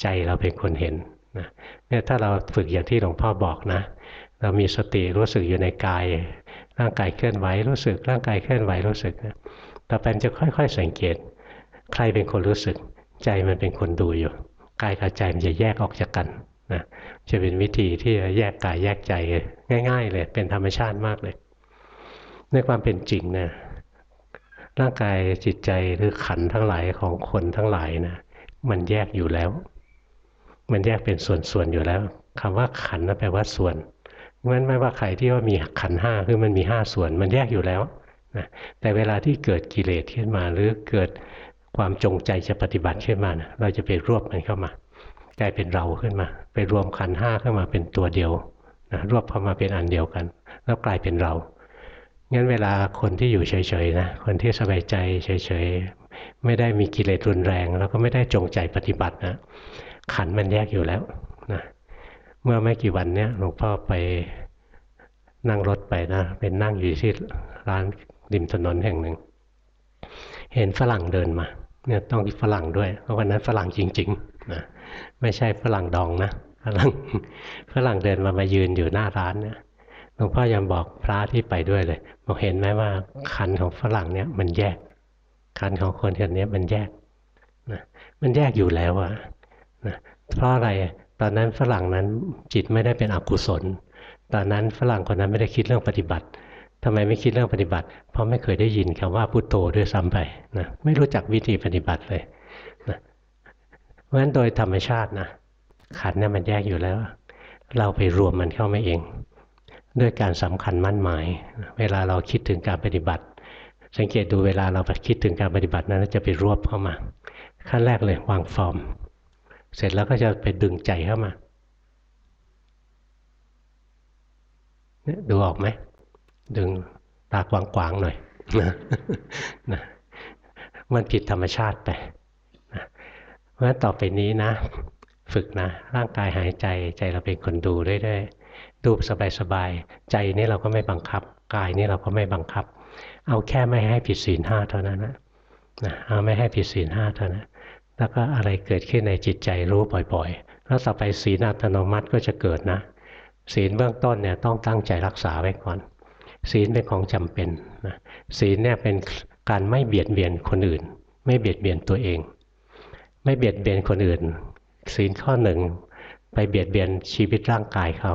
ใจเราเป็นคนเห็นนะเนี่ยถ้าเราฝึกอย่างที่หลวงพ่อบอกนะ เรามีสติรู้สึกอยู่ในกาย ร่างกายเคลื่อนไหวรู้สึก ร่างกายเคลื่อนไหวรู้สึกนะต่อไปจะค่อย ๆ สังเกต ใครเป็นคนรู้สึก ใจมันเป็นคนดูอยู่กายกับใจมันจะแยกออกจากกันนะ จะเป็นวิธีที่จะแยกกายแยกใจง่าย ๆ เลย เป็นธรรมชาติมากเลย ในความเป็นจริงเนะร่างกายจิตใจหรือขันทั้งหลายของคนทั้งหลายนะมันแยกอยู่แล้ว มันแยกเป็นส่วนๆอยู่แล้วคำว่าขันนั่นแปลว่าส่วนงั้นไม่ว่าใครที่ว่ามีขันห้าคือมันมีห้าส่วน มันแยกอยู่แล้วนะแต่เวลาที่เกิดกิเลสขึ้นมาหรือเกิดความจงใจจะปฏิบัติขึ้นมานะเราจะไปรวบมันเข้ามา กลายเป็นเราขึ้นมา ไปรวมขันห้าขึ้นมาเป็นตัวเดียวนะรวบเข้ามาเป็นอันเดียวกัน แล้วกลายเป็นเรางั้นเวลาคนที่อยู่เฉยๆนะคนที่สบายใจเฉยๆไม่ได้มีกิเลสรุนแรง แล้วก็ไม่ได้จงใจปฏิบัตินะขันมันแยกอยู่แล้วนะเมื่อไม่กี่วันเนี้ยหลวงพ่อไปนั่งรถไปนะเป็นนั่งอยู่ที่ร้านริมถนนแห่งหนึ่ง เห็นฝรั่งเดินมาเนี่ยต้องฝรั่งด้วยเพราะวันนั้นฝรั่งจริงๆนะ ไม่ใช่ฝรั่งดองนะฝรั่งฝรั่งเดินมามายืนอยู่หน้าร้านเนี่ยหลวงพ่อยังบอกพระที่ไปด้วยเลยบอกเห็นไหมว่าคันของฝรั่งเนี่ยมันแยกคันของคนคนนี้มันแยกนะมันแยกอยู่แล้วอะนะเพราะอะไรตอนนั้นฝรั่งนั้นจิตไม่ได้เป็นอกุศล ตอนนั้นฝรั่งคนนั้นไม่ได้คิดเรื่องปฏิบัติทำไมไม่คิดเรื่องปฏิบัติ เพราะไม่เคยได้ยินคำว่าพุโทโธด้วยซ้ำไปนะไม่รู้จักวิธีปฏิบัติเลย เพราะฉะนั้นโดยธรรมชาตินะขันเนี่ยมันแยกอยู่แล้ว เราไปรวมมันเข้ามาเอง ด้วยการสำคัญมั่นหมาย เวลาเราคิดถึงการปฏิบัติ สังเกตดูเวลาเราคิดถึงการปฏิบัตินั้นจะไปรวบเข้ามา ขั้นแรกเลยวางฟอร์ม เสร็จแล้วก็จะไปดึงใจเข้ามาดูออกไหมดึงตากว้างๆหน่อยนะมันผิดธรรมชาติไป ราะฉะนั้นต่อไปนี้นะ ฝึกนะ ร่างกายหายใจใจเราเป็นคนดูเรื่อยๆดูสบายๆใจนี่เราก็ไม่บังคับ กายนี่เราก็ไม่บังคับ เอาแค่ไม่ให้ผิดศีลห้าเท่านั้นนะนะเอาไม่ให้ผิดศีลห้าเท่านั้นแล้วก็อะไรเกิดขึ้นในจิตใจรู้บ่อยๆ แล้วต่อไปศีลอัตโนมัติก็จะเกิดนะ ศีลเบื้องต้นเนี่ยต้องตั้งใจรักษาไว้ก่อน ศีลเป็นของจำเป็นนะศีลเนี่ยเป็นการไม่เบียดเบียนคนอื่น ไม่เบียดเบียนตัวเอง ไม่เบียดเบียนคนอื่น ศีลข้อหนึ่งไปเบียดเบียนชีวิตร่างกายเขา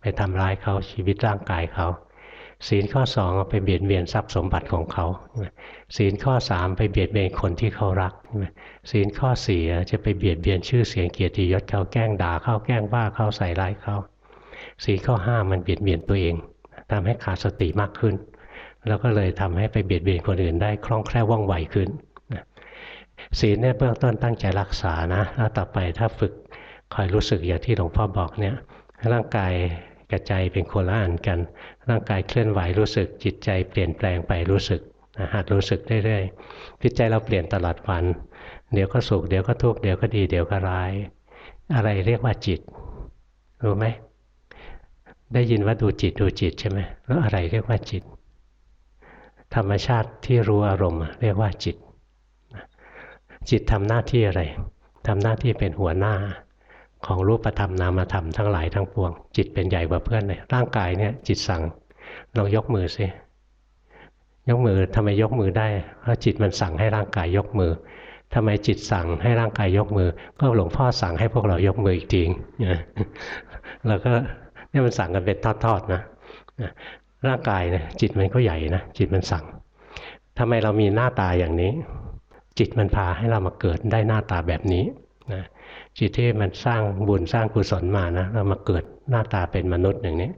ไปทำร้ายเขาชีวิตร่างกายเขา ศีลข้อสองไปเบียดเบียนทรัพย์สมบัติของเขาศีลข้อสามไปเบียดเบียนคนที่เขารักศีลข้อสี่จะไปเบียดเบียนชื่อเสียงเกียรติยศเขาแกล้งด่าเขาแกล้งว่าเขาใส่ร้ายเขาศีลข้อห้ามันเบียดเบียนตัวเองทำให้ขาดสติมากขึ้น แล้วก็เลยทำให้ไปเบียดเบียนคนอื่นได้คล่องแคล่วว่องไวขึ้น ศีลเนี่ยเบื้องต้นตั้งใจรักษานะแล้วต่อไปถ้าฝึกคอยรู้สึกอย่างที่หลวงพ่อบอกเนี่ยร่างกายกระใจเป็นคนละอันกัน ร่างกายเคลื่อนไหวรู้สึกจิตใจเปลี่ยนแปลงไปรู้สึกหัดรู้สึกเรื่อยๆจิตใจเราเปลี่ยนตลอดวัน เดี๋ยวก็สุขเดี๋ยวก็ทุกข์เดี๋ยวก็ดีเดี๋ยวก็ร้าย อะไรเรียกว่าจิตรู้ไหมได้ยินว่าดูจิตดูจิตใช่ไหมแล้วอะไรเรียกว่าจิต ธรรมชาติที่รู้อารมณ์เรียกว่าจิต จิตทำหน้าที่อะไรทำหน้าที่เป็นหัวหน้าของรูปธรรมนามธรรมทั้งหลายทั้งปวง จิตเป็นใหญ่กว่าเพื่อนเลยร่างกายเนี่ยจิตสั่งลองยกมือสิยกมือทำไมยกมือได้ เพราะจิตมันสั่งให้ร่างกายยกมือทำไมจิตสั่งให้ร่างกายยกมือ ก็หลวงพ่อสั่งให้พวกเรายกมืออีกทีแล้วก็เนี่ยมันสั่งกันเป็นทอดๆนะร่างกายนะจิตมันก็ใหญ่นะจิตมันสั่งทำไมเรามีหน้าตาอย่างนี้ จิตมันพาให้เรามาเกิดได้หน้าตาแบบนี้นะจิตที่มันสร้างบุญสร้างกุศลมานะเรามาเกิดหน้าตาเป็นมนุษย์อย่างนี้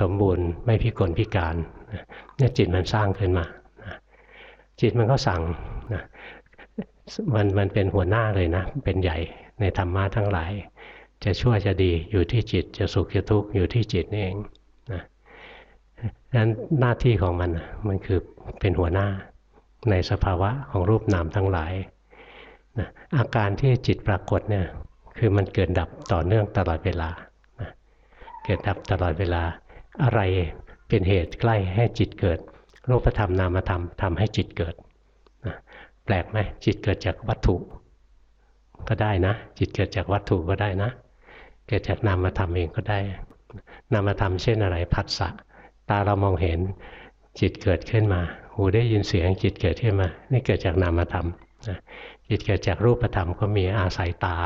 สมบูรณ์ไม่พิกลพิการเนี่ยจิตมันสร้างขึ้นมา จิตมันก็สั่งนะมันมันเป็นหัวหน้าเลยนะ เป็นใหญ่ในธรรมะทั้งหลาย จะชั่วจะดีอยู่ที่จิตจะสุขจะทุกข์อยู่ที่จิตนี่เองนะนั้นหน้าที่ของมันมันคือเป็นหัวหน้า ในสภาวะของรูปนามทั้งหลายนะอาการที่จิตปรากฏเนี่ยคือมันเกิดดับต่อเนื่องตลอดเวลานะเกิดดับตลอดเวลา อะไรเป็นเหตุใกล้ให้จิตเกิด รูปธรรมนามธรรมทำให้จิตเกิดนะแปลกไหมจิตเกิดจากวัตถุ ก็ได้นะ จิตเกิดจากวัตถุก็ได้นะ เกิดจากนามธรรมเองก็ได้ นามธรรมเช่นอะไรผัสสะตาเรามองเห็นจิตเกิดขึ้นมา หูได้ยินเสียงจิตเกิดขึ้นมา นี่เกิดจากนามธรรมจิตเกิดจากรูปธรรมก็มีอาศัยตา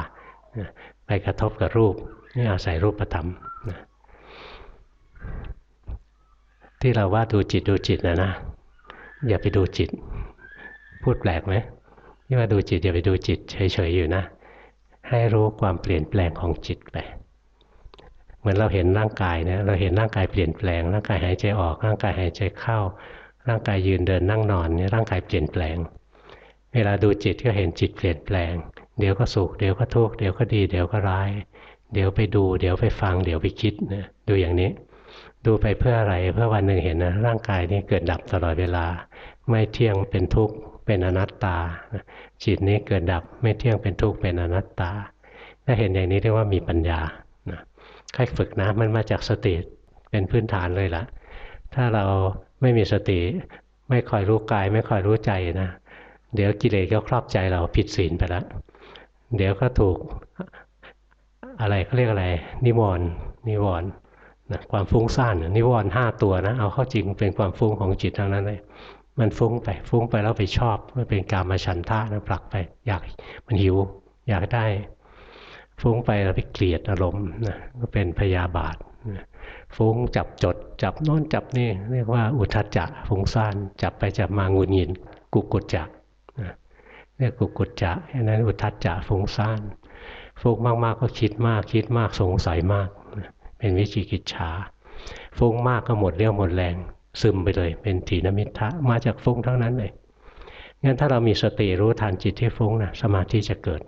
ไปกระทบกับรูปนี่อาศัยรูปธรรมที่เราว่าดูจิตดูจิตนะนะอย่าไปดูจิต พูดแปลกไหมที่ว่าดูจิตอย่าไปดูจิตเฉยๆอยู่นะ ให้รู้ความเปลี่ยนแปลงของจิตไปเหมือนเราเห็นร่างกายเนี่ยเราเห็นร่างกายเปลี่ยนแปลงร่างกายหายใจออกร่างกายหายใจเข้า ร่างกายยืนเดินนั่งนอนนี่ร่างกายเปลี่ยนแปลง เวลาดูจิตก็เห็นจิตเปลี่ยนแปลง เดี๋ยวก็สุขเดี๋ยวก็ทุกข์เดี๋ยวก็ดี เดี๋ยวก็ร้าย เดี๋ยวไปดู เดี๋ยวไปฟัง เดี๋ยวไปคิดนะดูอย่างนี้ ดูไปเพื่ออะไรเพื่อวันหนึ่งเห็นนะร่างกายนี้เกิดดับตลอดเวลา ไม่เที่ยงเป็นทุกข์เป็นอนัตตาจิตนี้เกิดดับไม่เที่ยงเป็นทุกข์เป็นอนัตตา ถ้าเห็นอย่างนี้เรียกว่ามีปัญญานะค่อยฝึกนะมันมาจากสติเป็นพื้นฐานเลยล่ะ ถ้าเรา ไม่มีสติ ไม่คอยรู้กาย ไม่คอยรู้ใจนะเดี๋ยวกิเลสก็ครอบใจเราผิดศีลไปแล้วเดี๋ยวก็ถูกอะไรเขาเรียกอะไร นิวรณ์นิวรณ์นะความฟุ้งซ่านนิวรณ์ห้าตัวนะเอาเข้าจริงเป็นความฟุ้งของจิตทั้งนั้นเลยมันฟุ้งไปฟุ้งไปแล้วไปชอบมันเป็นการมาฉันทะนะผลักไปอยากมันหิว อยากได้ ฟุ้งไปแล้วไปเกลียดอารมณ์นะก็เป็นพยาบาท ฟุ้งจับจด จับโน้นจับนี่เรียกว่าอุทัจจะฟุ้งซ่านจับไปจับมาหงุดหงิดกุกุจจะเรียกกุกุจจะนั้นอุทัจจะฟุ้งซ่านฟุ้งมากๆก็คิดมากคิดมากสงสัยมากเป็นวิจิกิจฉาฟุ้งมากก็หมดเรี่ยวหมดแรง ซึมไปเลย เป็นถีนมิทะมาจากฟุ้งทั้งนั้นเลยงั้นถ้าเรามีสติรู้ทันจิตที่ฟุ้งนะสมาธิจะเกิด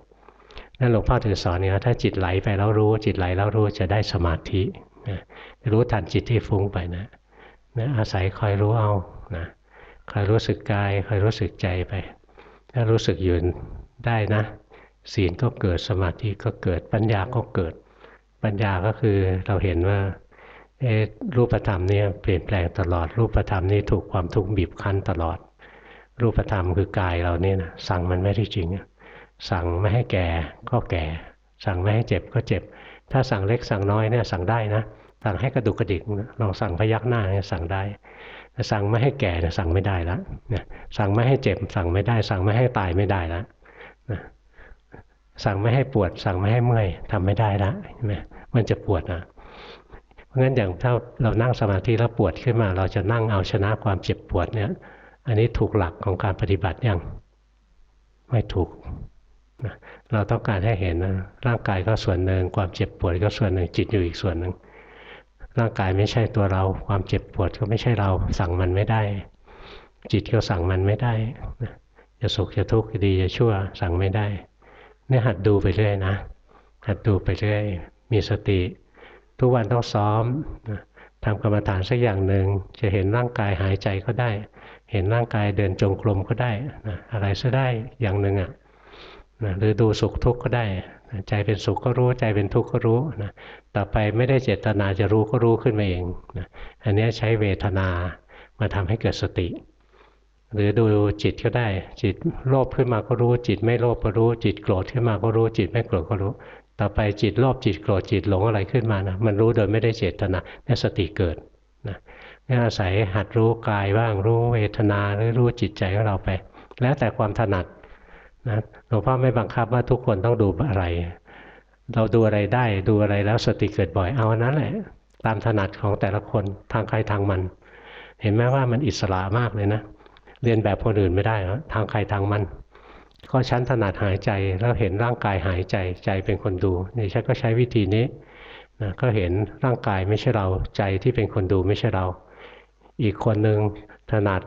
นั่นหลวงพ่อถึงสอนเนี่ยถ้าจิตไหลไปแล้วรู้จิตไหลแล้วรู้จะได้สมาธิ รู้ทันจิตที่ฟุ้งไปนะนะอาศัยคอยรู้เอานะคอยรู้สึกกายคอยรู้สึกใจไป ถ้ารู้สึกยืนได้นะ ศีลก็เกิดสมาธิก็เกิดปัญญาก็เกิด ปัญญาก็คือเราเห็นว่ารูปธรรมนี่เปลี่ยนแปลงตลอด รูปธรรมนี่ถูกความทุกข์บีบคั้นตลอด รูปธรรมคือกายเราเนี่ยนะสั่งมันไม่ได้จริง สั่งไม่ให้แก่ก็แก่ สั่งไม่ให้เจ็บก็เจ็บ ถ้าสั่งเล็กสั่งน้อยเนี่ยสั่งได้นะ สั่งให้กระดุกกระดิกลองสั่งพยักหน้าเนี่ยสั่งได้สั่งไม่ให้แก่เนี่ยสั่งไม่ได้แล้วเนี่ยสั่งไม่ให้เจ็บ สั่งไม่ได้ สั่งไม่ให้ตายไม่ได้แล้วนะสั่งไม่ให้ปวด สั่งไม่ให้เมื่อยทำไม่ได้ล้วใช่ไหมมันจะปวดนะเพราะงั้นอย่างถ้าเรานั่งสมาธิแล้วปวดขึ้นมา เราจะนั่งเอาชนะความเจ็บปวดเนี่ย อันนี้ถูกหลักของการปฏิบัติยังไม่ถูก เราต้องการให้เห็นนะร่างกายก็ส่วนหนึ่งความเจ็บปวดก็ส่วนหนึ่งจิตอยู่อีกส่วนหนึ่งร่างกายไม่ใช่ตัวเรา ความเจ็บปวดก็ไม่ใช่เราสั่งมันไม่ได้ จิตก็สั่งมันไม่ได้จะสุขจะทุกข์จะดีจะชั่วสั่งไม่ได้เนี่ยหัดดูไปเรื่อยนะ หัดดูไปเรื่อยมีสติ ทุกวันต้องซ้อมทำกรรมฐานสักอย่างหนึ่งจะเห็นร่างกายหายใจก็ได้ เห็นร่างกายเดินจงกรมก็ได้นะอะไรซะได้อย่างหนึ่งอะ่ะ นะหรือดูสุขทุกข์ก็ได้ใจเป็นสุขก็รู้ใจเป็นทุกข์ก็รู้นะต่อไปไม่ได้เจตนาจะรู้ก็รู้ขึ้นมาเองนะอันนี้ใช้เวทนามาทำให้เกิดสติ หรือดูจิตก็ได้ จิตโลภขึ้นมาก็รู้ จิตไม่โลภก็รู้ จิตโกรธขึ้นมาก็รู้ จิตไม่โกรธก็รู้ ต่อไปจิตโลภจิตโกรธจิตหลงอะไรขึ้นมานะมันรู้โดยไม่ได้เจตนาเนี่ยสติเกิดนะนี่อาศัยหัดรู้กายบ้างรู้เวทนาหรือรู้จิตใจของเราไป แล้วแต่ความถนัด นะหลวงพ่อไม่บังคับว่าทุกคนต้องดูอะไร เราดูอะไรได้ดูอะไรแล้วสติเกิดบ่อยเอาอันนั้นแหละตามถนัดของแต่ละคนทางใครทางมัน เห็นไหมว่ามันอิสระมากเลยนะ เรียนแบบคนอื่นไม่ได้ทางใครทางมัน ก็ชั้นถนัดหายใจแล้วเห็นร่างกายหายใจใจเป็นคนดูนี่ฉันก็ใช้วิธีนี้นะก็เห็นร่างกายไม่ใช่เราใจที่เป็นคนดูไม่ใช่เรา อีกคนหนึ่งถนัด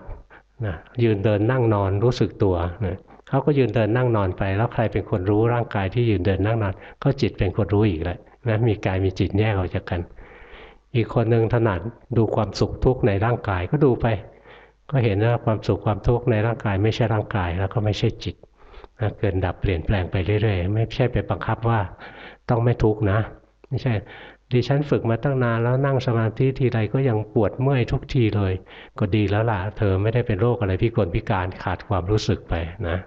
นะยืนเดินนั่งนอนรู้สึกตัวนะ เขาก็ยืนเดินนั่งนอนไป แล้วใครเป็นคนรู้ร่างกายที่ยืนเดินนั่งนอน ก็จิตเป็นคนรู้อีกแหละนะมีกายมีจิตแยกออกจากกัน อีกคนหนึ่งถนัดดูความสุขทุกข์ในร่างกายก็ดูไป ก็เห็นว่าความสุขความทุกข์ในร่างกาย ไม่ใช่ร่างกายแล้วก็ไม่ใช่จิตนะเกิดดับเปลี่ยนแปลงไปเรื่อยๆ ไม่ใช่ไปบังคับว่าต้องไม่ทุกข์นะ ไม่ใช่ดิฉันฝึกมาตั้งนานแล้วนั่งสมาธิทีไรก็ยังปวดเมื่อยทุกทีเลย ก็ดีแล้วล่ะ เธอไม่ได้เป็นโรคอะไรพิกลพิการขาดความรู้สึกไปนะ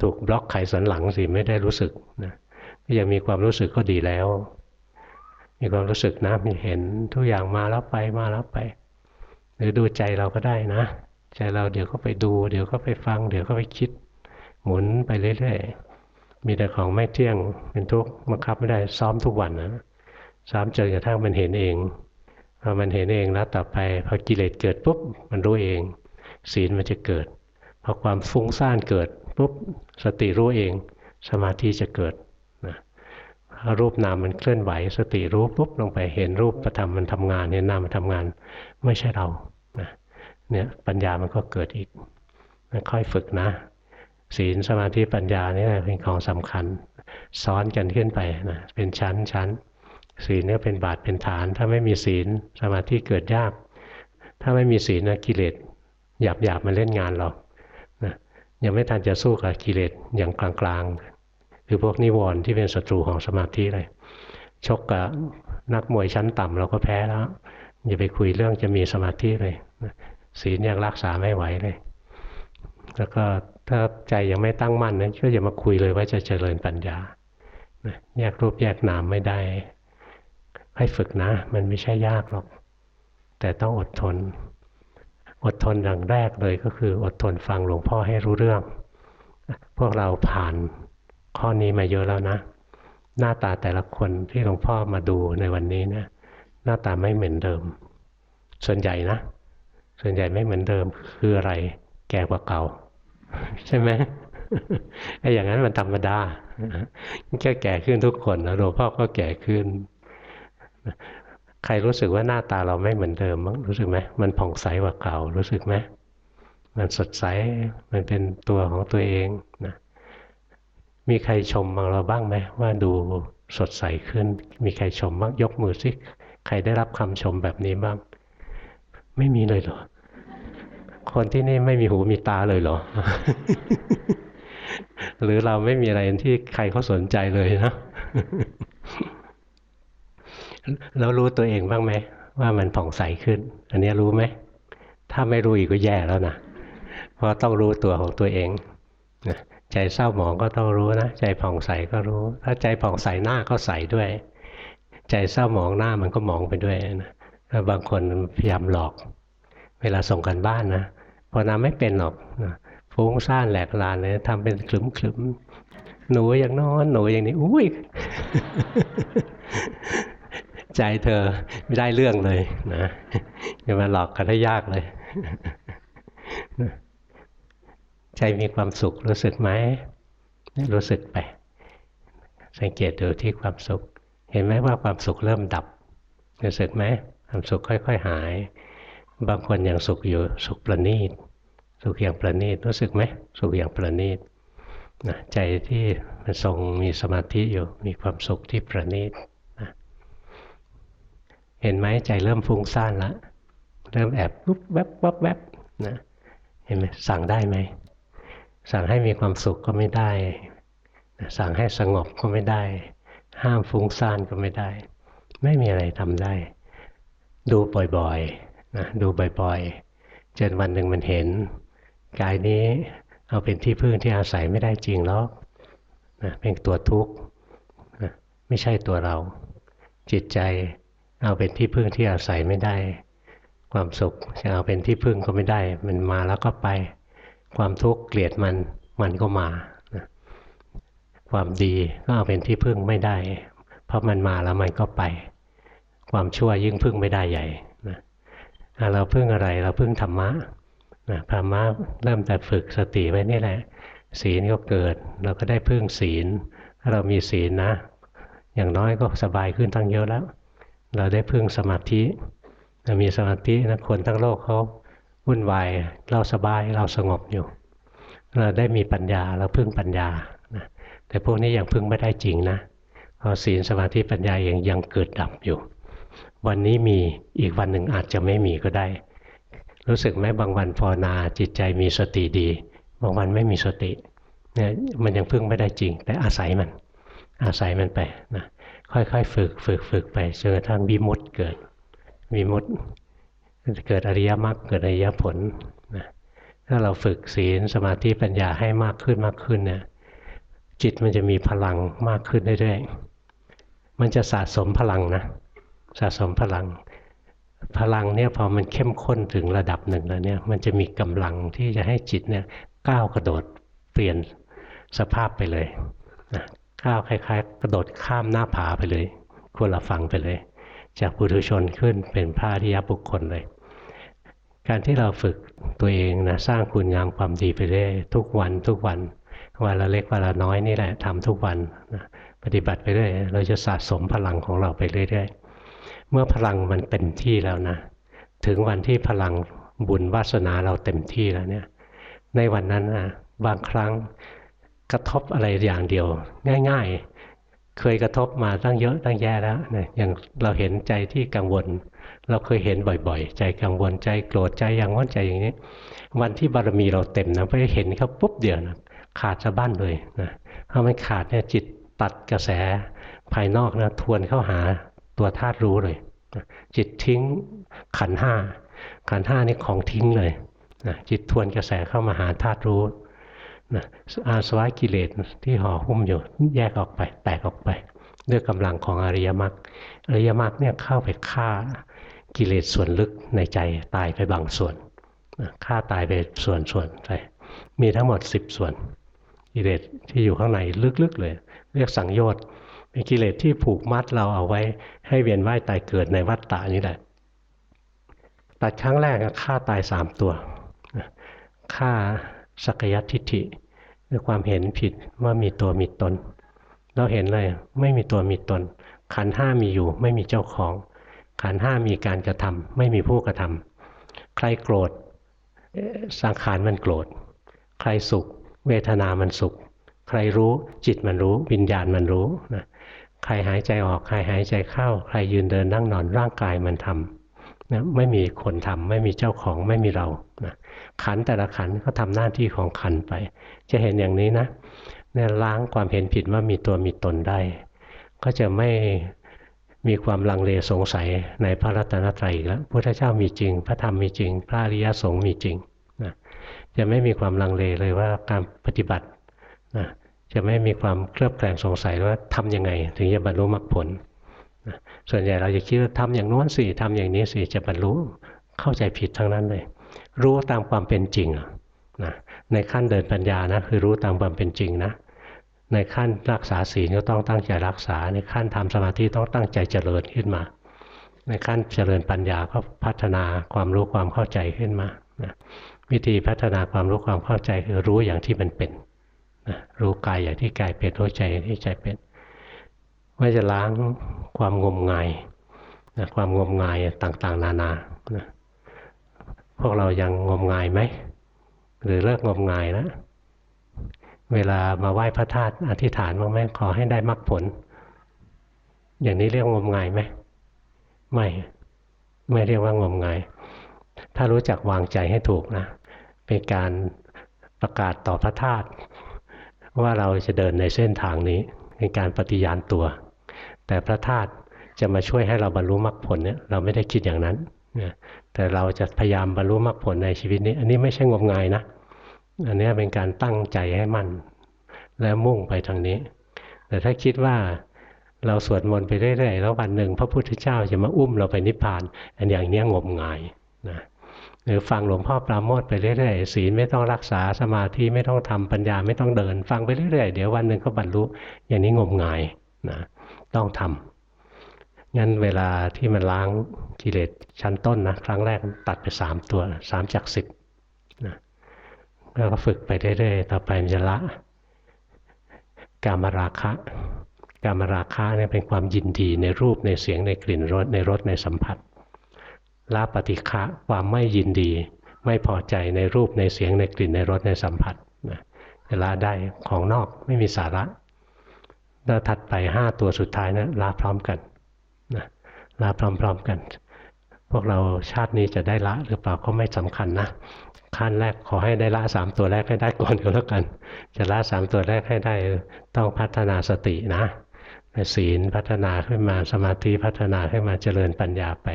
ถูกบล็อกไขสันหลังสิไม่ได้รู้สึกนะก็ยังมีความรู้สึกก็ดีแล้ว มีความรู้สึกนะมีเห็นทุกอย่างมาแล้วไปมาแล้วไป หรือดูใจเราก็ได้นะ ใจเราเดี๋ยวก็ไปดู เดี๋ยวก็ไปฟัง เดี๋ยวก็ไปคิด หมุนไปเรื่อยๆมีแต่ของไม่เที่ยงเป็นทุกข์บังคับไม่ได้ซ้อมทุกวันนะซ้อมจนกระทั่งมันเห็นเองพอมันเห็นเองแล้วต่อไปพอกิเลสเกิดปุ๊บมันรู้เอง ศีลมันจะเกิดพอความฟุ้งซ่านเกิด ปุ๊บสติรู้เอง สมาธิจะเกิดนะรูปนามมันเคลื่อนไหว สติรู้ปุ๊บลงไปเห็นรูปประธรรมมันทำงานเห็นนามมันทำงานไม่ใช่เรานะเนี่ยปัญญามันก็เกิดอีกค่อยฝึกนะ ศีลสมาธิปัญญานี่เป็นของสำคัญ ซ้อนกันขึ้นไปนะเป็นชั้นชั้นศีลเนี่ยเป็นบาทเป็นฐาน ถ้าไม่มีศีลสมาธิเกิดยาก ถ้าไม่มีศีลนะกิเลสหยาบหยาบมาเล่นงานเรา ยังไม่ทันจะสู้กับกิเลสอย่างกลางๆ คือพวกนิวรณ์ที่เป็นศัตรูของสมาธิเลย ชกกับนักมวยชั้นต่ำเราก็แพ้แล้ว อย่าไปคุยเรื่องจะมีสมาธิเลยศีลยังรักษาไม่ไหวเลย แล้วก็ถ้าใจยังไม่ตั้งมั่นนั้นก็อย่ามาคุยเลยว่าจะเจริญปัญญาแยกรูปแยกนามไม่ได้ ให้ฝึกนะ มันไม่ใช่ยากหรอก แต่ต้องอดทน อดทนอย่างแรกเลยก็คือ อดทนฟังหลวงพ่อให้รู้เรื่อง พวกเราผ่านข้อนี้มาเยอะแล้วนะ หน้าตาแต่ละคนที่หลวงพ่อมาดูในวันนี้นะ หน้าตาไม่เหมือนเดิม ส่วนใหญ่นะ ส่วนใหญ่ไม่เหมือนเดิมคืออะไร แก่กว่าเก่า ใช่ไหมไอ้อย่างนั้นมันธรรมดาแค่แก่ขึ้นทุกคนนะหลวงพ่อก็แก่ขึ้น ใครรู้สึกว่าหน้าตาเราไม่เหมือนเดิมมั้งรู้สึกไหมมันผ่องใสกว่าเก่ารู้สึกไหมมันสดใสมันเป็นตัวของตัวเองนะมีใครชมเราบ้างไหมว่าดูสดใสขึ้น มีใครชมบ้างยกมือสิใครได้รับคำชมแบบนี้บ้าง ไม่มีเลยเหรอคนที่นี่ไม่มีหูมีตาเลยเหรอ หรือเราไม่มีอะไรที่ใครเขาสนใจเลยนะ แล้วรู้ตัวเองบ้างไหมว่ามันผ่องใสขึ้น อันนี้รู้ไหม ถ้าไม่รู้อีกก็แย่แล้วนะ เพราะต้องรู้ตัวของตัวเองใจเศร้าหมองก็ต้องรู้นะ ใจผ่องใสก็รู้ ถ้าใจผ่องใสหน้าก็ใสด้วย ใจเศร้าหมองหน้ามันก็หมองไปด้วยนะบางคนพยายามหลอก เวลาส่งกันบ้านนะพอนำไม่เป็นหรอกฟุ้งซ่านแหลกลานเลยทำเป็นขลุมขลุมหนูอย่างนอนหนูอย่างนี้อุ้ย ใจเธอไม่ได้เรื่องเลยนะจะมาหลอกกันได้ยากเลย ใจมีความสุขรู้สึกไหมรู้สึกไป สังเกตดูที่ความสุข เห็นไหมว่าความสุขเริ่มดับรู้สึกไหมความสุขค่อย ๆ หาย บางคนยังสุขอยู่สุขประณีตสุขอย่างประณีตรู้สึกไหมสุขอย่างประณีตนะใจที่มันทรงมีสมาธิอยู่มีความสุขที่ประณีต เห็นไหมใจเริ่มฟุ้งซ่านละเริ่มแอบปุ๊บแวบวับแวบนะเห็นไหมสั่งได้ไหมสั่งให้มีความสุขก็ไม่ได้ สั่งให้สงบก็ไม่ได้ ห้ามฟุ้งซ่านก็ไม่ได้ ไม่มีอะไรทำได้ ดูบ่อยๆนะดูบ่อยๆจนวันหนึ่งมันเห็นกายนี้เอาเป็นที่พึ่งที่อาศัยไม่ได้จริงหรอกนะเป็นตัวทุกข์นะไม่ใช่ตัวเรา จิตใจ เอาเป็นที่พึ่งที่อาศัยไม่ได้ ความสุขจะเอาเป็นที่พึ่งก็ไม่ได้ มันมาแล้วก็ไป ความทุกข์เกลียดมันมันก็มา ความดีก็เอาเป็นที่พึ่งไม่ได้ เพราะมันมาแล้วมันก็ไป ความชั่วยิ่งพึ่งไม่ได้ใหญ่นะเราพึ่งอะไรเราพึ่งธรรมะนะธรรมะเริ่มแต่ฝึกสติไว้นี่แหละ ศีลก็เกิด เราก็ได้พึ่งศีล ถ้าเรามีศีลนะ อย่างน้อยก็สบายขึ้นตั้งเยอะแล้ว เราได้พึ่งสมาธิเรามีสมาธินะคนทั้งโลกเขาวุ่นวายเราสบายเราสงบอยู่ เราได้มีปัญญาเราพึ่งปัญญาแต่พวกนี้ยังพึ่งไม่ได้จริงนะเพราะศีลสมาธิปัญญายังยังเกิดดับอยู่ วันนี้มีอีกวันหนึ่งอาจจะไม่มีก็ได้ รู้สึกไหมบางวันภาวนาจิตใจมีสติดี บางวันไม่มีสติเนี่ยมันยังพึ่งไม่ได้จริง แต่อาศัยมัน อาศัยมันไปนะ ค่อยๆ ฝึกฝึกฝึกไปจนกระทั่งวิมุตต์เกิดวิมุตต์เกิดอริยมรรคเกิดอริยผลนะถ้าเราฝึกศีลสมาธิปัญญาให้มากขึ้นมากขึ้นเนี่ยจิตมันจะมีพลังมากขึ้นเรื่อยๆมันจะสะสมพลังนะสะสมพลัง พลังเนี่ยพอมันเข้มข้นถึงระดับหนึ่งแล้วเนี่ยมันจะมีกำลังที่จะให้จิตเนี่ยก้าวกระโดดเปลี่ยนสภาพไปเลยนะ ก้าวคล้าย ๆ กระโดดข้ามหน้าผาไปเลยคนละฝั่งไปเลย จากปุถุชนขึ้นเป็นพระอริยบุคคลเลย การที่เราฝึกตัวเองนะสร้างคุณงามความดีไปเรื่อยทุกวันทุกวันวันละเล็กวันละน้อยนี่แหละทำทุกวันนะปฏิบัติไปเรื่อยเราจะสะสมพลังของเราไปเรื่อยๆ เมื่อพลังมันเต็มที่แล้วนะ ถึงวันที่พลังบุญวาสนาเราเต็มที่แล้วเนี่ย ในวันนั้นนะบางครั้ง กระทบอะไรอย่างเดียว ง่าย ๆ เคยกระทบมาตั้งเยอะตั้งแย่แล้วนะอย่างเราเห็นใจที่กังวล เราเคยเห็นบ่อยๆ ใจกังวลใจโกรธใจอย่างว่นใจอย่างนี้ วันที่บารมีเราเต็มนะไปเห็นเขาปุ๊บเดียวนะขาดสะบั้นเลยนะเพราะมันขาดเนี่ยจิตตัดกระแสภายนอกนะทวนเข้าหาตัวธาตุรู้เลยจิตทิ้งขันห้าขันห้านี่ของทิ้งเลยนะจิตทวนกระแสเข้ามาหาธาตุรู้ นะอาสวะกิเลสที่ห่อหุ้มอยู่แยกออกไป แตกออกไป ด้วยกำลังของอริยมรรคอริยมรรคเนี่ยเข้าไปฆ่ากิเลสส่วนลึกในใจตายไปบางส่วนฆ่าตายไปส่วนส่วนไปมีทั้งหมดสิบส่วน กิเลสที่อยู่ข้างในลึกๆเลย เรียกสังโยชน์เป็นกิเลสที่ผูกมัดเราเอาไว้ ให้เวียนว่ายตายเกิดในวัฏฏะนี้แหละตัดครั้งแรกฆ่าตายสามตัวฆ่า สักยัตทิฏฐิคือความเห็นผิดว่ามีตัวมีตน เราเห็นเลยไม่มีตัวมีตน ขันห้ามีอยู่ ไม่มีเจ้าของ ขันห้ามีการกระทำไม่มีผู้กระทำใครโกรธสังขารมันโกรธ ใครสุข เวทนามันสุข ใครรู้จิตมันรู้ วิญญาณมันรู้นะใครหายใจออก ใครหายใจเข้า ใครยืนเดินนั่งนอนร่างกายมันทำนะไม่มีคนทำไม่มีเจ้าของไม่มีเรานะ ขันแต่ละขันก็ทำหน้าที่ของขันไป จะเห็นอย่างนี้นะเนี่ยล้างความเห็นผิดว่ามีตัวมีตนได้ ก็จะไม่มีความลังเลสงสัยในพระรัตนตรัยแล้วพุทธเจ้ามีจริง พระธรรมมีจริง พระอริยสงฆ์มีจริงนะจะไม่มีความลังเลเลยว่าการปฏิบัตินะจะไม่มีความเคลือบแคลงสงสัยว่าทำยังไง ถึงจะบรรลุมรรคผลนะส่วนใหญ่เราจะคิดว่าทำอย่างโน้นสิทำอย่างนี้สิจะบรรลุเข้าใจผิดทั้งนั้นเลย รู้ตามความเป็นจริงนะในขั้นเดินปัญญานะคือรู้ตามความเป็นจริงนะในขั้นรักษาศีลก็ต้องตั้งใจรักษา ในขั้นทำสมาธิต้องตั้งใจเจริญขึ้นมา ในขั้นเจริญปัญญาก็พัฒนาความรู้ความเข้าใจขึ้นมานะวิธีพัฒนาความรู้ความเข้าใจคือรู้อย่างที่มันเป็นนะรู้กายอย่างที่กายเป็นรู้ใจอย่างที่ใจเป็นว่าจะล้างความงมงายนะความงมงายต่างๆ นานานะ พวกเรายังงมงายไหม หรือเลิกงมงายนะ เวลามาไหว้พระธาตุอธิษฐานบ้างไหมขอให้ได้มรรคผล อย่างนี้เรียกงมงายไหม ไม่ ไม่เรียกว่างมงาย ถ้ารู้จักวางใจให้ถูกนะ เป็นการประกาศต่อพระธาตุว่าเราจะเดินในเส้นทางนี้เป็นการปฏิญาณตัว แต่พระธาตุจะมาช่วยให้เราบรรลุมรรคผลเนี่ยเราไม่ได้คิดอย่างนั้น แต่เราจะพยายามบรรลุมรรคผลในชีวิตนี้ อันนี้ไม่ใช่งมงายนะ อันนี้เป็นการตั้งใจให้มั่นแล้วมุ่งไปทางนี้ แต่ถ้าคิดว่าเราสวดมนต์ไปเรื่อยๆแล้ววันหนึ่ง พระพุทธเจ้าจะมาอุ้มเราไปนิพพาน อันอย่างนี้งมงายนะหรือฟังหลวงพ่อปราโมทไปเรื่อยๆศีลไม่ต้องรักษาสมาธิไม่ต้องทำปัญญาไม่ต้องเดิน ฟังไปเรื่อยๆเดี๋ยววันหนึ่งก็บรรลุอย่างนี้งมงายนะต้องทำ งั้นเวลาที่มันล้างกิเลสชั้นต้นนะครั้งแรกตัดไปสามตัวสามจากสิบนะแล้วก็ฝึกไปเรื่อยๆต่อไปมันจะละกามราคะกามราคะเนี่ยเป็นความยินดีในรูปในเสียงในกลิ่นรสในรสในสัมผัสละปฏิฆะความไม่ยินดี ไม่พอใจในรูปในเสียงในกลิ่นในรสในสัมผัสนะละได้ของนอกไม่มีสาระแล้วถัดไปห้าตัวสุดท้ายนะละพร้อมกัน นะละพร้อมๆกัน พวกเราชาตินี้จะได้ละหรือเปล่าก็ไม่สำคัญนะขั้นแรกขอให้ได้ละสามตัวแรกให้ได้ก่อนก็แล้วกัน จะละสามตัวแรกให้ได้ต้องพัฒนาสตินะศีลพัฒนาขึ้นมาสมาธิพัฒนาขึ้นมาเจริญปัญญาไป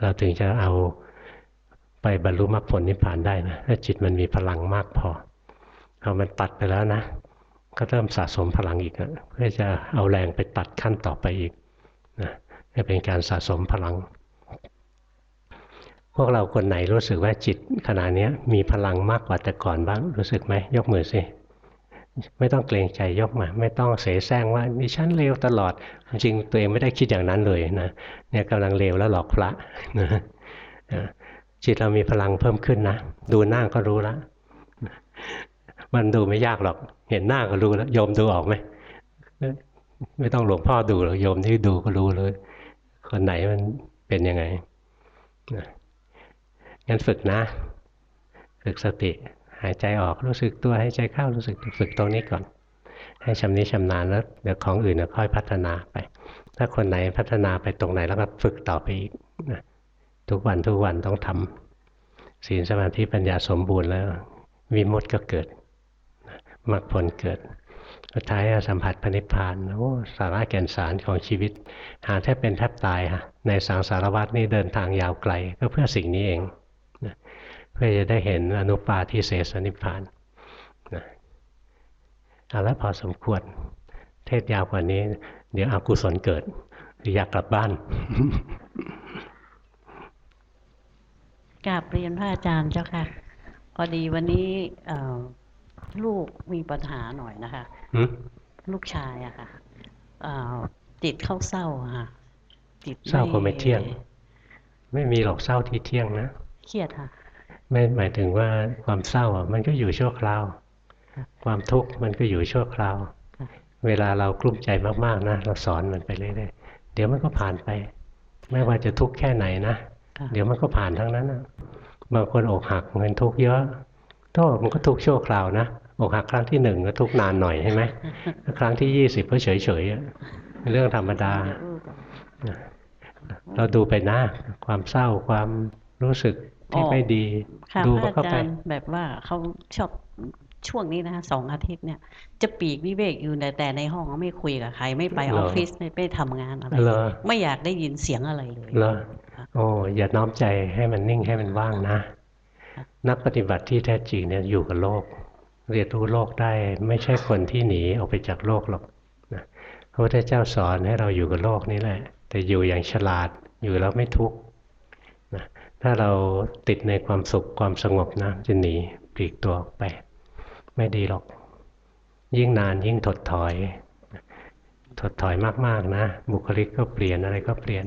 เราถึงจะเอาไปบรรลุมรรคผลนิพพานได้นะถ้าจิตมันมีพลังมากพอเอามันตัดไปแล้วนะ ก็เริ่มสะสมพลังอีกเพื่อจะเอาแรงไปตัดขั้นต่อไปอีก จะเป็นการสะสมพลัง พวกเราคนไหนรู้สึกว่าจิตขณะนี้มีพลังมากกว่าแต่ก่อนบ้างรู้สึกไหมยกมือสิไม่ต้องเกรงใจยกมา ไม่ต้องเสแสร้งว่าดิฉันเลวตลอด จริงตัวเองไม่ได้คิดอย่างนั้นเลยนะเนี่ยกำลังเลวแล้วหลอกพระนะจิตเรามีพลังเพิ่มขึ้นนะดูหน้าก็รู้แล้วมันดูไม่ยากหรอก เห็นหน้าก็รู้แล้วโยมดูออกไหมไม่ต้องหลวงพ่อดูหรอกโยมที่ดูก็รู้เลย คนไหนมันเป็นยังไงงั้นฝึกนะ ฝึกสติ หายใจออกรู้สึกตัวหายใจเข้ารู้สึกฝึกตรงนี้ก่อน ให้ชำนิชำนาญแล้วเดี๋ยวของอื่นค่อยพัฒนาไป ถ้าคนไหนพัฒนาไปตรงไหนแล้วก็ฝึกต่อไปอีกนะทุกวันทุกวันต้องทำศีลสมาธิปัญญาสมบูรณ์แล้ววิมุตติก็เกิดมรรคผลเกิด สุดท้ายสัมผัสพระนิพพานโอ้สาระแก่นสารของชีวิต หาแทบเป็นแทบตายฮะในสังสารวัฏนี่เดินทางยาวไกล ก็เพื่อสิ่งนี้เองนะเพื่อจะได้เห็นอนุปาทิเสสนิพพานนะเอาละพอสมควร เทศยาวกว่านี้ เดี๋ยวอกุศลเกิดอยากกลับบ้านกราบเรียนพระอาจารย์เจ้าค่ะพอดีวันนี้ลูกมีปัญหาหน่อยนะคะ ลูกชายอะค่ะเอ่อจิตเข้าเศร้าอะค่ะจิตเศร้าก็ไม่เที่ยง ไม่มีหรอกเศร้าที่เที่ยงนะเครียดค่ะ ไม่หมายถึงว่าความเศร้าอะมันก็อยู่ชั่วคราวครับความทุกข์มันก็อยู่ชั่วคราวครับเวลาเรากลุ้มใจมากๆนะเราสอนมันไปเรื่อยๆเดี๋ยวมันก็ผ่านไป ไม่ว่าจะทุกข์แค่ไหนนะค่ะเดี๋ยวมันก็ผ่านทั้งนั้นนะบางคนอกหักเงินทุกข์เยอะโทษมันก็ทุกข์ชั่วคราวนะ อกหักครั้งที่หนึ่งก็ทุกข์นานหน่อยใช่ไหมครั้งที่ยี่สิบก็เฉยๆอะเป็นเรื่องธรรมดา เราดูไปนะความเศร้าความรู้สึกที่อ๋อไม่ดีค่ะดูพระเข้าอาไปจารย์แบบว่าเขาชอบช่วงนี้นะคะสองอาทิตย์เนี่ย จะปีกวิเวกอยู่แต่แต่ในห้องไม่คุยกับใคร ไม่ไปออฟฟิศไม่ไปทำงานอะไรเหรอไม่อยากได้ยินเสียงอะไรเลยเหรอโอ้อย่าน้อมใจให้มันนิ่งให้มันว่างนะ นักปฏิบัติที่แท้จริงเนี่ยอยู่กับโลก เรียนรู้โลกได้ไม่ใช่คนที่หนีออกไปจากโลกหรอกนะพระพุทธเจ้าสอนให้เราอยู่กับโลกนี่แหละ แต่อยู่อย่างฉลาดอยู่แล้วไม่ทุกข์นะถ้าเราติดในความสุขความสงบนะจะหนีปลีกตัวออกไป ไม่ดีหรอก ยิ่งนานยิ่งถดถอย ถดถอยมากๆนะ บุคลิกก็เปลี่ยนอะไรก็เปลี่ยน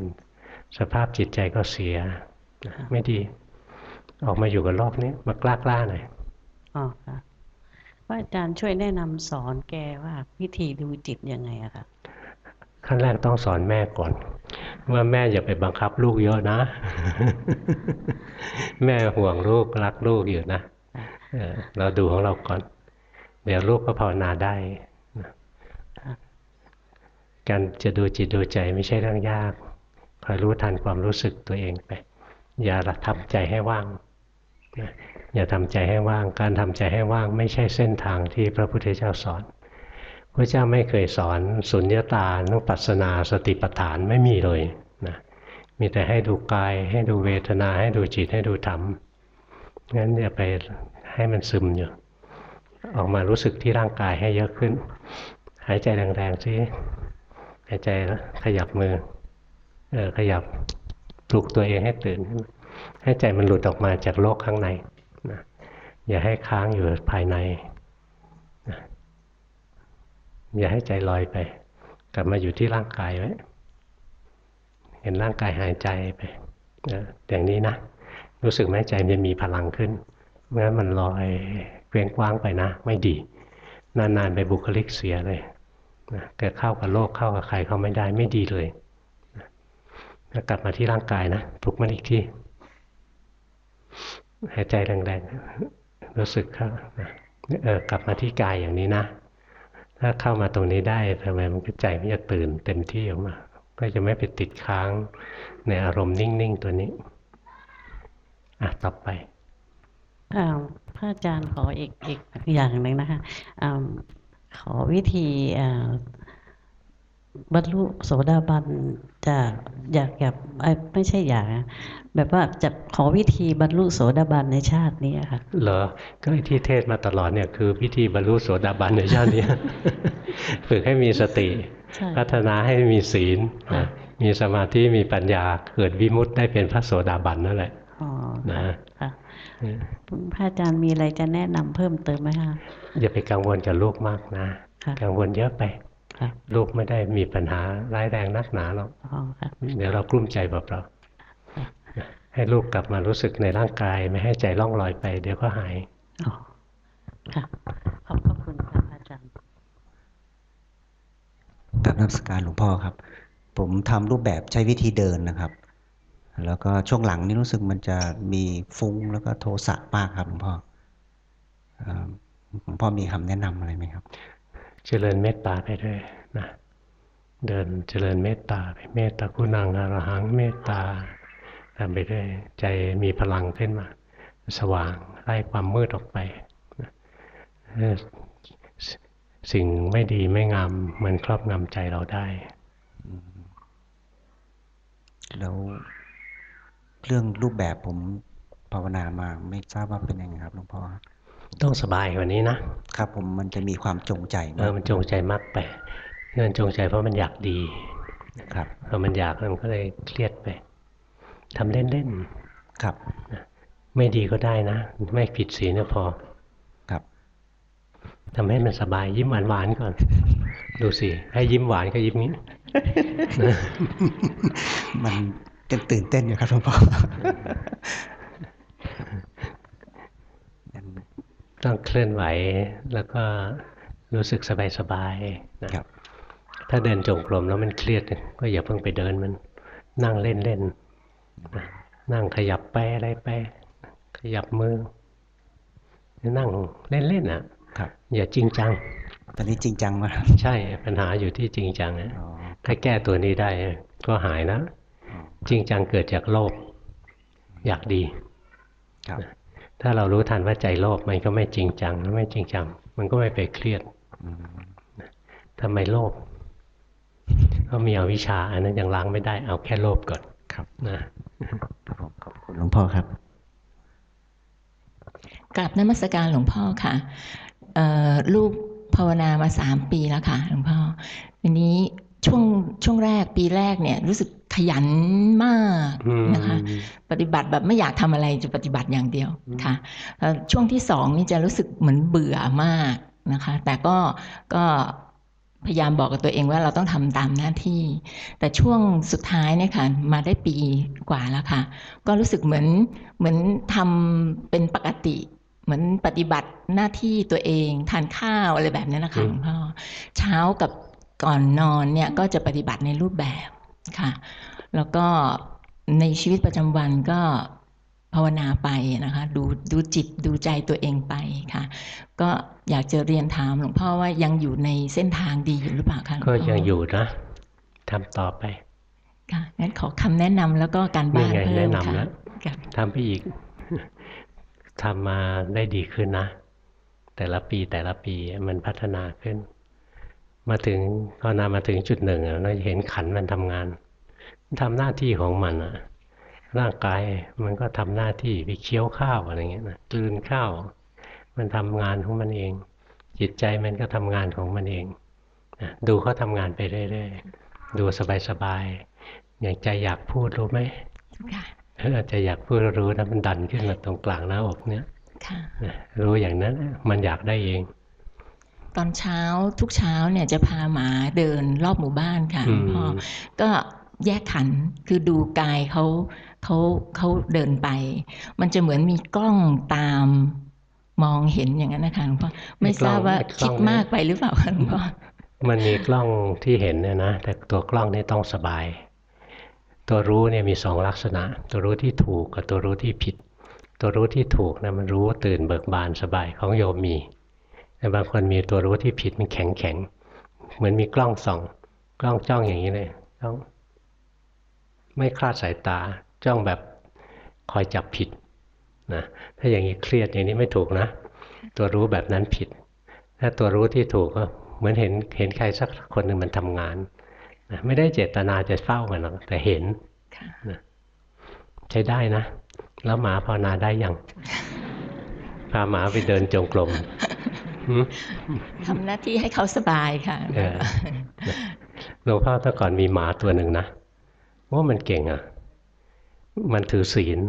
สภาพจิตใจก็เสีย ไม่ดี ออกมาอยู่กับโลกนี้มากล้าๆหน่อยอ๋อค่ะ ว่าอาจารย์ช่วยแนะนำสอนแกว่าวิธีดูจิตยังไงอะคะขั้นแรกต้องสอนแม่ก่อน ว่าแม่อย่าไปบังคับลูกเยอะนะ แม่ห่วงลูกรักลูกอยู่นะเราดูของเราก่อน เดี๋ยวลูกก็ภาวนาได้การจะดูจิตดูใจไม่ใช่เรื่องยากคอยรู้ทันความรู้สึกตัวเองไป อย่าทำใจให้ว่างนะ อย่าทำใจให้ว่าง การทำใจให้ว่างไม่ใช่เส้นทางที่พระพุทธเจ้าสอนพระเจ้าไม่เคยสอนสุญญตานุปัสสนาสติปัฏฐานไม่มีเลยนะมีแต่ให้ดูกาย ให้ดูเวทนา ให้ดูจิตให้ดูธรรมงั้นอย่าไปให้มันซึมอยู่ออกมารู้สึกที่ร่างกายให้เยอะขึ้น หายใจแรงๆสิหายใจแล้วขยับมือเออขยับปลุกตัวเองให้ตื่นให้ใจมันหลุดออกมาจากโลกข้างใน อย่าให้ค้างอยู่ภายใน อย่าให้ใจลอยไป กลับมาอยู่ที่ร่างกายไว้ เห็นร่างกายหายใจไปอย่างนี้นะ รู้สึกไหมใจมันมีพลังขึ้นเมื่อมันลอยเกวียงกว้างไปนะ ไม่ดี นานๆไปบุคลิกเสียเลยเกิดเข้ากับโลกเข้ากับใครเขาไม่ได้ไม่ดีเลยแล้วกลับมาที่ร่างกายนะปลุกมันอีกที่หายใจแรงๆ รู้สึกเข้าเออกลับมาที่กายอย่างนี้นะ ถ้าเข้ามาตรงนี้ได้ทำไมมันก็ใจมันจะตื่นเต็มที่ออกมา ก็จะไม่ไปติดค้างในอารมณ์นิ่งๆตัวนี้ อะต่อไปอ่าพระอาจารย์ขออีกอีกอย่างหนึ่งนะคะอ่าขอวิธีอ่าบรรลุโสดาบันจะอยากอยากเอ้ยไม่ใช่อยาก แบบว่าจะขอวิธีบรรลุโสดาบันในชาตินี้อะค่ะ เหรอ ก็ไอ้ที่เทศมาตลอดเนี่ยคือพิธีบรรลุโสดาบันในชาตินี้ ฝึกให้มีสติใช่พัฒนาให้มีศีลค่ะนะมีสมาธิ มีปัญญา เกิดวิมุตติได้เป็นพระโสดาบันนั่นแหละอ๋อนะค่ะพระอาจารย์มีอะไรจะแนะนำเพิ่มเติมไหมคะอย่าไปกังวลกับลูกมากนะค่ะกังวลเยอะไปค่ะลูกไม่ได้มีปัญหาร้ายแรงนักหนาหรอกอ๋อค่ะเดี๋ยวเรากลุ้มใจเปล่าค่ะๆ ให้ลูกกลับมารู้สึกในร่างกาย ไม่ให้ใจล่องลอยไป เดี๋ยวก็หายอ๋อค่ะขอบพระคุณค่ะพระอาจารย์กราบนมัสการหลวงพ่อครับ ผมทำรูปแบบใช้วิธีเดินนะครับ แล้วก็ช่วงหลังนี่รู้สึกมันจะมีฟุ้งแล้วก็โทสะมากครับหลวงพ่อเอ่อหลวงพ่อมีคำแนะนำอะไรไหมครับ เจริญเมตตาไปด้วยนะเดินเจริญเมตตาไปเมตตาคุณังอรหังเมตตา ทำไปเรื่อยใจมีพลังขึ้นมา สว่างไล่ความมืดออกไปนะเอ่อสสิ่งไม่ดีไม่งามมันครอบงำใจเราได้แล้วเรื่องรูปแบบผมภาวนามาไม่ทราบว่าเป็นยังไงครับหลวงพ่อครับต้องสบายกว่านี้นะครับผมมันจะมีความจงใจเออมันจงใจมากไปเงินจงใจเพราะมันอยากดีครับพอมันอยากมันก็เลยเครียดไป ทำเล่นครับๆไม่ดีก็ได้นะ ไม่ผิดศีลก็พอครับทำให้มันสบายยิ้มหวานๆก่อน ดูสิ ให้ยิ้มหวานก็ยิ้มนี้ มันยังตื่นเต้นอยู่ครับหลวงพ่อยังต้องเคลื่อนไหวแล้วก็รู้สึกสบายๆนะครับ ถ้าเดินจงกรมแล้วมันเครียดก็อย่าเพิ่งไปเดินมันนั่งเล่นๆ นะนั่งขยับไปอะไรไปขยับมือนั่งเล่นๆอะครับอย่าจริงจัง ตอนนี้จริงจังมากใช่ปัญหาอยู่ที่จริงจังนะอ๋อถ้าแก้ตัวนี้ได้ก็หายนะอ๋อจริงจังเกิดจากโลภอยากดีครับถ้าเรารู้ทันว่าใจโลภมันก็ไม่จริงจังไม่จริงจัง มันก็ไม่ไปเครียดอืมทำไมโลภเพราะมีอวิชชา อันนั้นยังล้างไม่ได้เอาแค่โลภก่อนครับนะครับ ผมขอบคุณหลวงพ่อครับกราบนมัสการหลวงพ่อค่ะเอ่อลูกภาวนามาสามปีแล้วค่ะ หลวงพ่อทีนี้ช่วงช่วงแรกปีแรกเนี่ย รู้สึกขยันมากอืมนะคะ ปฏิบัติแบบไม่อยากทำอะไรจะปฏิบัติอย่างเดียวค่ะแล้วช่วงที่สองนี่จะรู้สึกเหมือนเบื่อมากนะคะ แต่ก็ก็ พยายามบอกกับตัวเองว่าเราต้องทำตามหน้าที่ แต่ช่วงสุดท้ายเนี่ยค่ะมาได้ปีกว่าแล้วค่ะ ก็รู้สึกเหมือนเหมือนทำเป็นปกติ เหมือนปฏิบัติหน้าที่ตัวเองทานข้าวอะไรแบบนี้นะคะอืมหลวงพ่อเช้ากับก่อนนอนเนี่ยก็จะปฏิบัติในรูปแบบค่ะ แล้วก็ในชีวิตประจำวันก็ ภาวนาไปนะคะดูดูจิตดูใจตัวเองไปค่ะ ก็อยากจะเรียนถามหลวงพ่อว่ายังอยู่ในเส้นทางดีอยู่หรือเปล่าคะหลวงก็พ่อยังอยู่นะทำต่อไปค่ะงั้นขอคำแนะนำแล้วก็การบ้านนี่ไงเพิ่แนะมนำค่ะแล้วค่ะทำไปอีกทำมาได้ดีขึ้นนะ แต่ละปีแต่ละปีมันพัฒนาขึ้น มาถึงพอนามาถึงจุดหนึ่งอะเราจะเห็นขันธ์มันทำงานมันทำหน้าที่ของมันอะ ร่างกายมันก็ทำหน้าที่ไปเคี้ยวข้าวอะไรเงี้ยนะกลืนข้าว มันทำงานของมันเอง จิตใจมันก็ทำงานของมันเองนะดูเขาทำงานไปเรื่อยๆ ดูสบายๆ อย่างใจอยากพูดรู้ไหมค่ะเออใจอยากพูดรู้นะมันดันขึ้นมาตรงกลางหน้าอกเนี่ยค่ะนะรู้อย่างนั้นมันอยากได้เอง ตอนเช้าทุกเช้าเนี่ยจะพาหมาเดินรอบหมู่บ้านค่ะหลวงพ่ออมก็แยกขันธ์คือดูกายเขา เขาเขาเดินไป มันจะเหมือนมีกล้องตามมองเห็นอย่างนั้นนะคะหลวงพ่อไม่ทราบว่าคิดมากไปหรือเปล่าคะหลวงพ่อมันมีกล้องที่เห็นเนี่ยนะแต่ตัวกล้องนี่ต้องสบาย ตัวรู้เนี่ยมีสองลักษณะ ตัวรู้ที่ถูกกับตัวรู้ที่ผิด ตัวรู้ที่ถูกนะมันรู้ตื่นเบิกบานสบายของโยมมี แต่บางคนมีตัวรู้ที่ผิดมันแข็งแข็งเหมือนมีกล้องส่อง กล้องจ้องอย่างนี้เลยจ้องไม่คลาดสายตา จ้องแบบคอยจับผิดนะถ้าอย่างนี้เครียดอย่างนี้ไม่ถูกนะ ตัวรู้แบบนั้นผิด ถ้าตัวรู้ที่ถูกก็เหมือนเห็นเห็นใครสักคนหนึ่งมันทำงานนะไม่ได้เจตนาจะเฝ้ามันหรอกแต่เห็นค่ะใช้ได้นะ แล้วหมาภาวนาได้ยังพาหมาไปเดินจงกรมหืมทำหน้าที่ให้เขาสบายค่ะเออหลวงพ่อแต่ก่อนมีหมาตัวหนึ่งนะว่ามันเก่งอะ มันถือศีล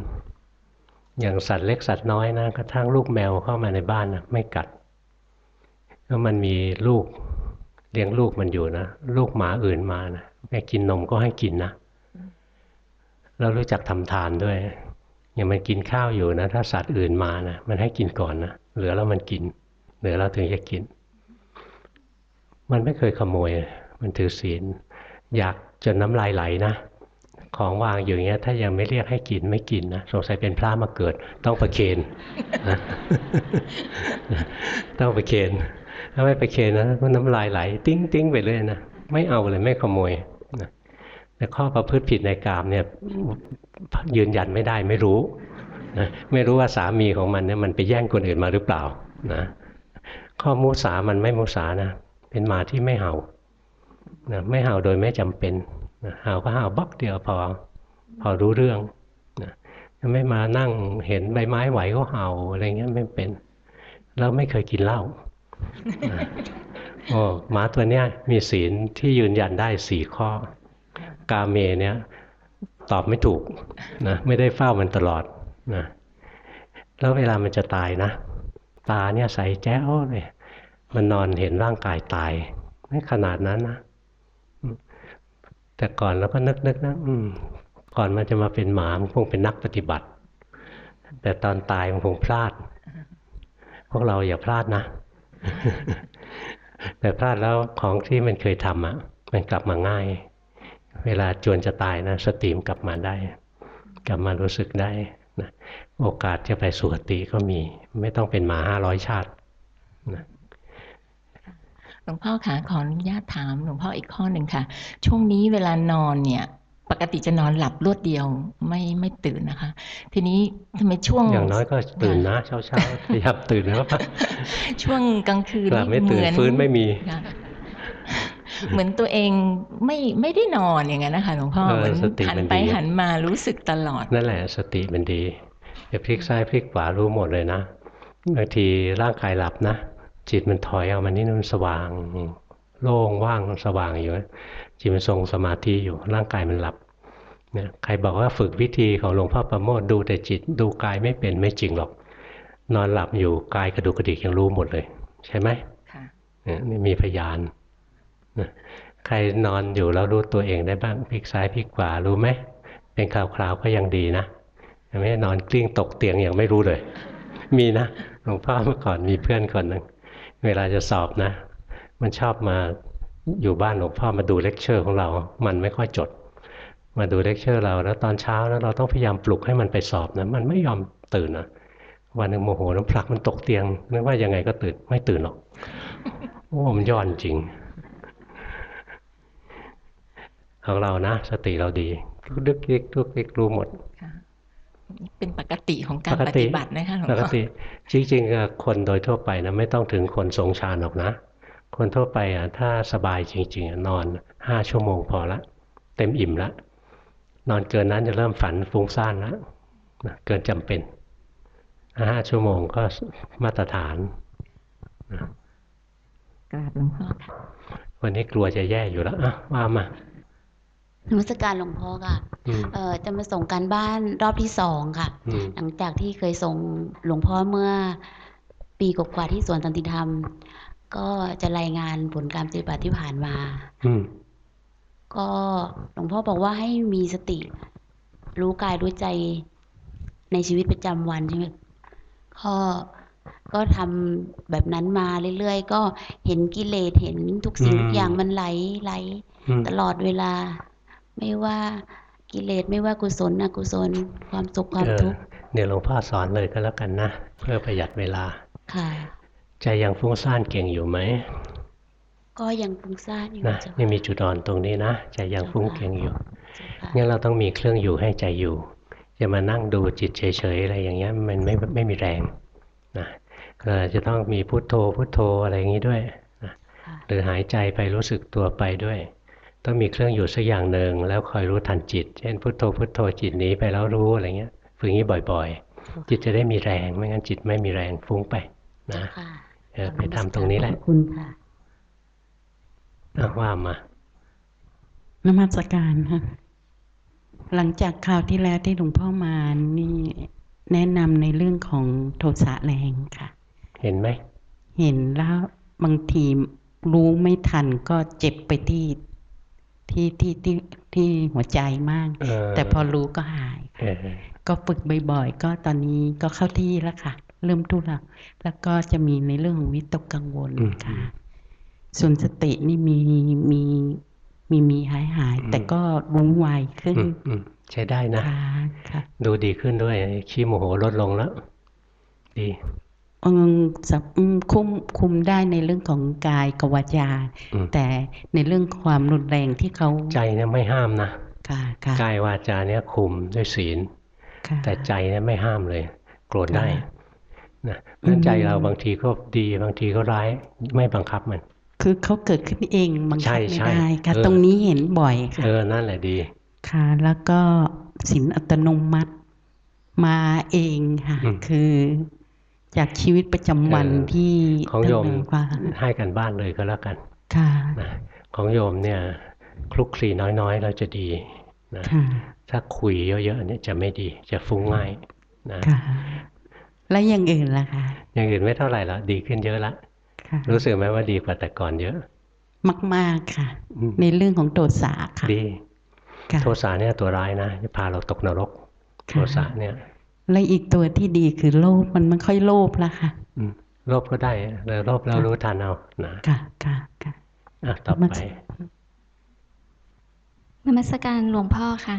อย่างสัตว์เล็กสัตว์น้อยนะกระทั่งลูกแมวเข้ามาในบ้านนะไม่กัดแล้วมันมีลูกเลี้ยงลูกมันอยู่นะลูกหมาอื่นมานะแม่กินนมก็ให้กินนะเรารู้จักทำทานด้วยอย่างมันกินข้าวอยู่นะ ถ้าสัตว์อื่นมานะมันให้กินก่อนนะเหลือแล้วมันกิน เหลือแล้วถึงจะกิน มันไม่เคยขโมย มันถือศีล อยากจนน้ำลายไหลนะ ของวางอยู่เงี้ย ถ้ายังไม่เรียกให้กินไม่กินนะสงสัยเป็นพระมาเกิด ต้องประเคนนะต้องประเคนถ้าไม่ประเคนนะก็น้ำลายไหล ติ้งติ้งไปเลยนะไม่เอาเลยไม่ขโมยนะแต่ข้อประพฤติผิดในกามเนี่ย ยืนยันไม่ได้ไม่รู้นะไม่รู้ว่าสามีของมันเนี่ยมันไปแย่งคนอื่นมาหรือเปล่านะข้อมุสามันไม่มุสานะเป็นหมาที่ไม่เห่านะไม่เห่าโดยไม่จำเป็น ห่าก็เห่าบักเดียวพอพอรู้เรื่องนะไม่มานั่งเห็นใบไม้ไหวก็เห่าอะไรเงี้ยไม่เป็นแล้วไม่เคยกินเหล้าโอ้หมาตัวเนี้ยมีศีลที่ยืนยันได้สี่ข้อ กาเมเนี่ยตอบไม่ถูกนะไม่ได้เฝ้ามันตลอดนะแล้วเวลามันจะตายนะ ตาเนี่ยใสแจ้วเลยมันนอนเห็นร่างกายตายไม่ขนาดนั้นนะ แต่ก่อนเราก็นึกนึกนะอืมก่อนมันจะมาเป็นหมามันคงเป็นนักปฏิบัติ แต่ตอนตายมันคงพลาด พวกเราอย่าพลาดนะ แต่พลาดแล้วของที่มันเคยทำอะ มันกลับมาง่าย เวลาจวนจะตายนะสติมกลับมาได้ กลับมารู้สึกได้นะโอกาสจะไปสุคติก็มี ไม่ต้องเป็นหมาห้าร้อยชาตินะ หลวงพ่อคะขออนุญาตถามหลวงพ่ออีกข้อหนึ่งค่ะ ช่วงนี้เวลานอนเนี่ย ปกติจะนอนหลับรวดเดียวไม่ไม่ตื่นนะคะ ทีนี้ทำไมช่วงอย่างน้อยก็ตื่นนะเช้าเช้าๆพยายามตื่นนะว่าช่วงกลางคืนหลับไม่ตื่นเหอฟื้นไม่มีค่ะเหมือนตัวเองไม่ไม่ได้นอนอย่างนั้นนะคะหลวงพ่อเออเหมือนสติหันมันไปดีหันมารู้สึกตลอด นั่นแหละสติมันดีจะพลิกซ้ายพลิกขวารู้หมดเลยนะบางทีร่างกายหลับนะ จิตมันถอยออกมานี่มันสว่าง โล่งว่างสว่างอยู่นะจิตมันทรงสมาธิอยู่ร่างกายมันหลับเนี่ยใครบอกว่าฝึกวิธีของหลวงพ่อประโมทดูแต่จิตดูกายไม่เป็นไม่จริงหรอก นอนหลับอยู่กายกระดูกกระดิกยังรู้หมดเลย ใช่ไหมค่ะเนี่ยนี่มีพยานนะใครนอนอยู่แล้วรู้ตัวเองได้บ้างพลิกซ้ายพลิกขวารู้ไหมเป็นคราวๆก็ยังดีนะไม่ได้นอนกลิ้งตกเตียงยังไม่รู้เลย มีนะหลวงพ่อเมื่อก่อนมีเพื่อนคนหนึ่ง เวลาจะสอบนะ มันชอบมาอยู่บ้านหลวงพ่อมาดูเลคเชอร์ของเรา มันไม่ค่อยจด มาดูเลคเชอร์เรา แล้วตอนเช้านะเราต้องพยายามปลุกให้มันไปสอบนะ มันไม่ยอมตื่นนะวันหนึ่งโมโหน้ำผลักมันตกเตียงนึกว่ายังไงก็ตื่นไม่ตื่นหรอกโอ้มันย้อนจริงของเรานะ สติเราดีดึกดิกทุกดิกรู้หมด เป็นปกติของการปกปติฏิบัตินะคะหลวงปกพ่อติจริงๆอะคนโดยทั่วไปนะไม่ต้องถึงคนทรงฌานหรอกนะ คนทั่วไปอะถ้าสบายจริงๆอะนอนห้าชั่วโมงพอละเต็มอิ่มละนอนเกินนั้นจะเริ่มฝันฟุ้งซ่านละนะเกินจำเป็นห้าชั่วโมงก็มาตรฐานกราบหลวงพ่อค่ะวันนี้กลัวจะแย่อยู่แล้วอะว่ามา นมัสการหลวงพ่อค่ะอืมเอ่อจะมาส่งการบ้านรอบที่สองค่ะอืมหลังจากที่เคยส่งหลวงพ่อเมื่อปีกว่าๆที่สวนสันติธรรม ก็จะรายงานผลการปฏิบัติที่ผ่านมาอืมก็หลวงพ่อบอกว่าให้มีสติ รู้กายรู้ใจในชีวิตประจำวันใช่ไหมก็ก็ทำแบบนั้นมาเรื่อยๆ ก็เห็นกิเลสเห็นทุกสิ่งทุกอย่างมันไหลไหลอืมตลอดเวลา ไม่ว่ากิเลสไม่ว่ากุศลอกุศลความสุขความเออทุกข์เดี๋ยวหลวงพ่อสอนเลยก็แล้วกันนะ เพื่อประหยัดเวลา ค่ะใจยังฟุ้งซ่านเก่งอยู่ไหมก็ยังฟุ้งซ่านอยู่นะเจ้านี่มีจุดอ่อนตรงนี้นะใจยังฟุ้งเก่งอยู่ค่ะงั้นเราต้องมีเครื่องอยู่ให้ใจอยู่จะมานั่งดูจิตเฉยๆอะไรอย่างเงี้ยมันไม่ไม่มีแรงนะเราจะต้องมีพุทโธพุทโธอะไรอย่างนี้ด้วยนะค่ะหรือหายใจไปรู้สึกตัวไปด้วย ต้องมีเครื่องอยู่สักอย่างหนึ่งแล้วคอยรู้ทันจิต เช่นพุทโธพุทโธจิตหนี้ไปแล้วรู้อะไรเงี้ยฝึกอย่างนี้บ่อยๆ จิตจะได้มีแรงไม่งั้นจิตไม่มีแรงฟุ้งไปนะค่ะเออไปทำตรงนี้แหละขอบคุณค่ะเอาว่ามานมัสการค่ะหลังจากคราวที่แล้วที่หลวงพ่อมานี่แนะนำในเรื่องของโทสะแรงค่ะ เห็นไหม เห็นแล้วบางทีรู้ไม่ทันก็เจ็บไปที่ ที่ที่ที่ที่หัวใจมากเออแต่พอรู้ก็หายเออก็ฝึกบ่อยๆ ก็ตอนนี้ก็เข้าที่แล้วค่ะ เริ่มทุละแล้วก็จะมีในเรื่องของวิตกกังวลค่ะ ส่วนสตินี่มีมีมีมีหายหายอืมแต่ก็รู้ไวขึ้นอืมอืมใช้ได้นะค่ะค่ะดูดีขึ้นด้วย ขี้โมโหลดลงแล้ว ดีอืมสับอืม คุมคุมได้ในเรื่องของกายกับวาจาอืมแต่ในเรื่องความรุนแรงที่เขาใจเนี่ยไม่ห้ามนะค่ะค่ะกายวาจาเนี่ยคุมด้วยศีลค่ะแต่ใจเนี่ยไม่ห้ามเลย โกรธได้ค่ะนะเพราะฉะนั้นใจเราอืมบางทีก็ดีบางทีก็ร้ายไม่บังคับมัน คือเขาเกิดขึ้นเองบังใช่คับไม่ใช่ได้ค่ะเออตรงนี้เห็นบ่อยค่ะเออนั่นแหละดี ค่ะ แล้วก็สินอัตโนมัติมาเองค่ะอืมคือ จากชีวิตประจำวันเออที่ของโยมดำเนินกว่าให้กันบ้านเลยก็แล้วกันค่ะนะของโยมเนี่ยคลุกคลีน้อยๆเราจะดีนะค่ะถ้าคุยเยอะๆเนี่ยจะไม่ดีจะฟุ้งง่ายนะค่ะแล้วอย่างอื่นล่ะคะอย่างอื่นไม่เท่าไหร่แล้วดีขึ้นเยอะละค่ะรู้สึกไหมว่าดีกว่าแต่ก่อนเยอะ มากๆค่ะอืมในเรื่องของโทสะค่ะดีค่ะโทสะเนี่ยตัวร้ายนะจะพาเราตกนรกโทค่ะสะเนี่ย และอีกตัวที่ดีคือโลภมันไม่ค่อยโลภแล้วค่ะอืมโลภก็ได้แล้วโลภแล้วรู้ทันเอานะค่ะค่ะค่ะอะต่อมันไปนมัสการหลวงพ่อค่ะ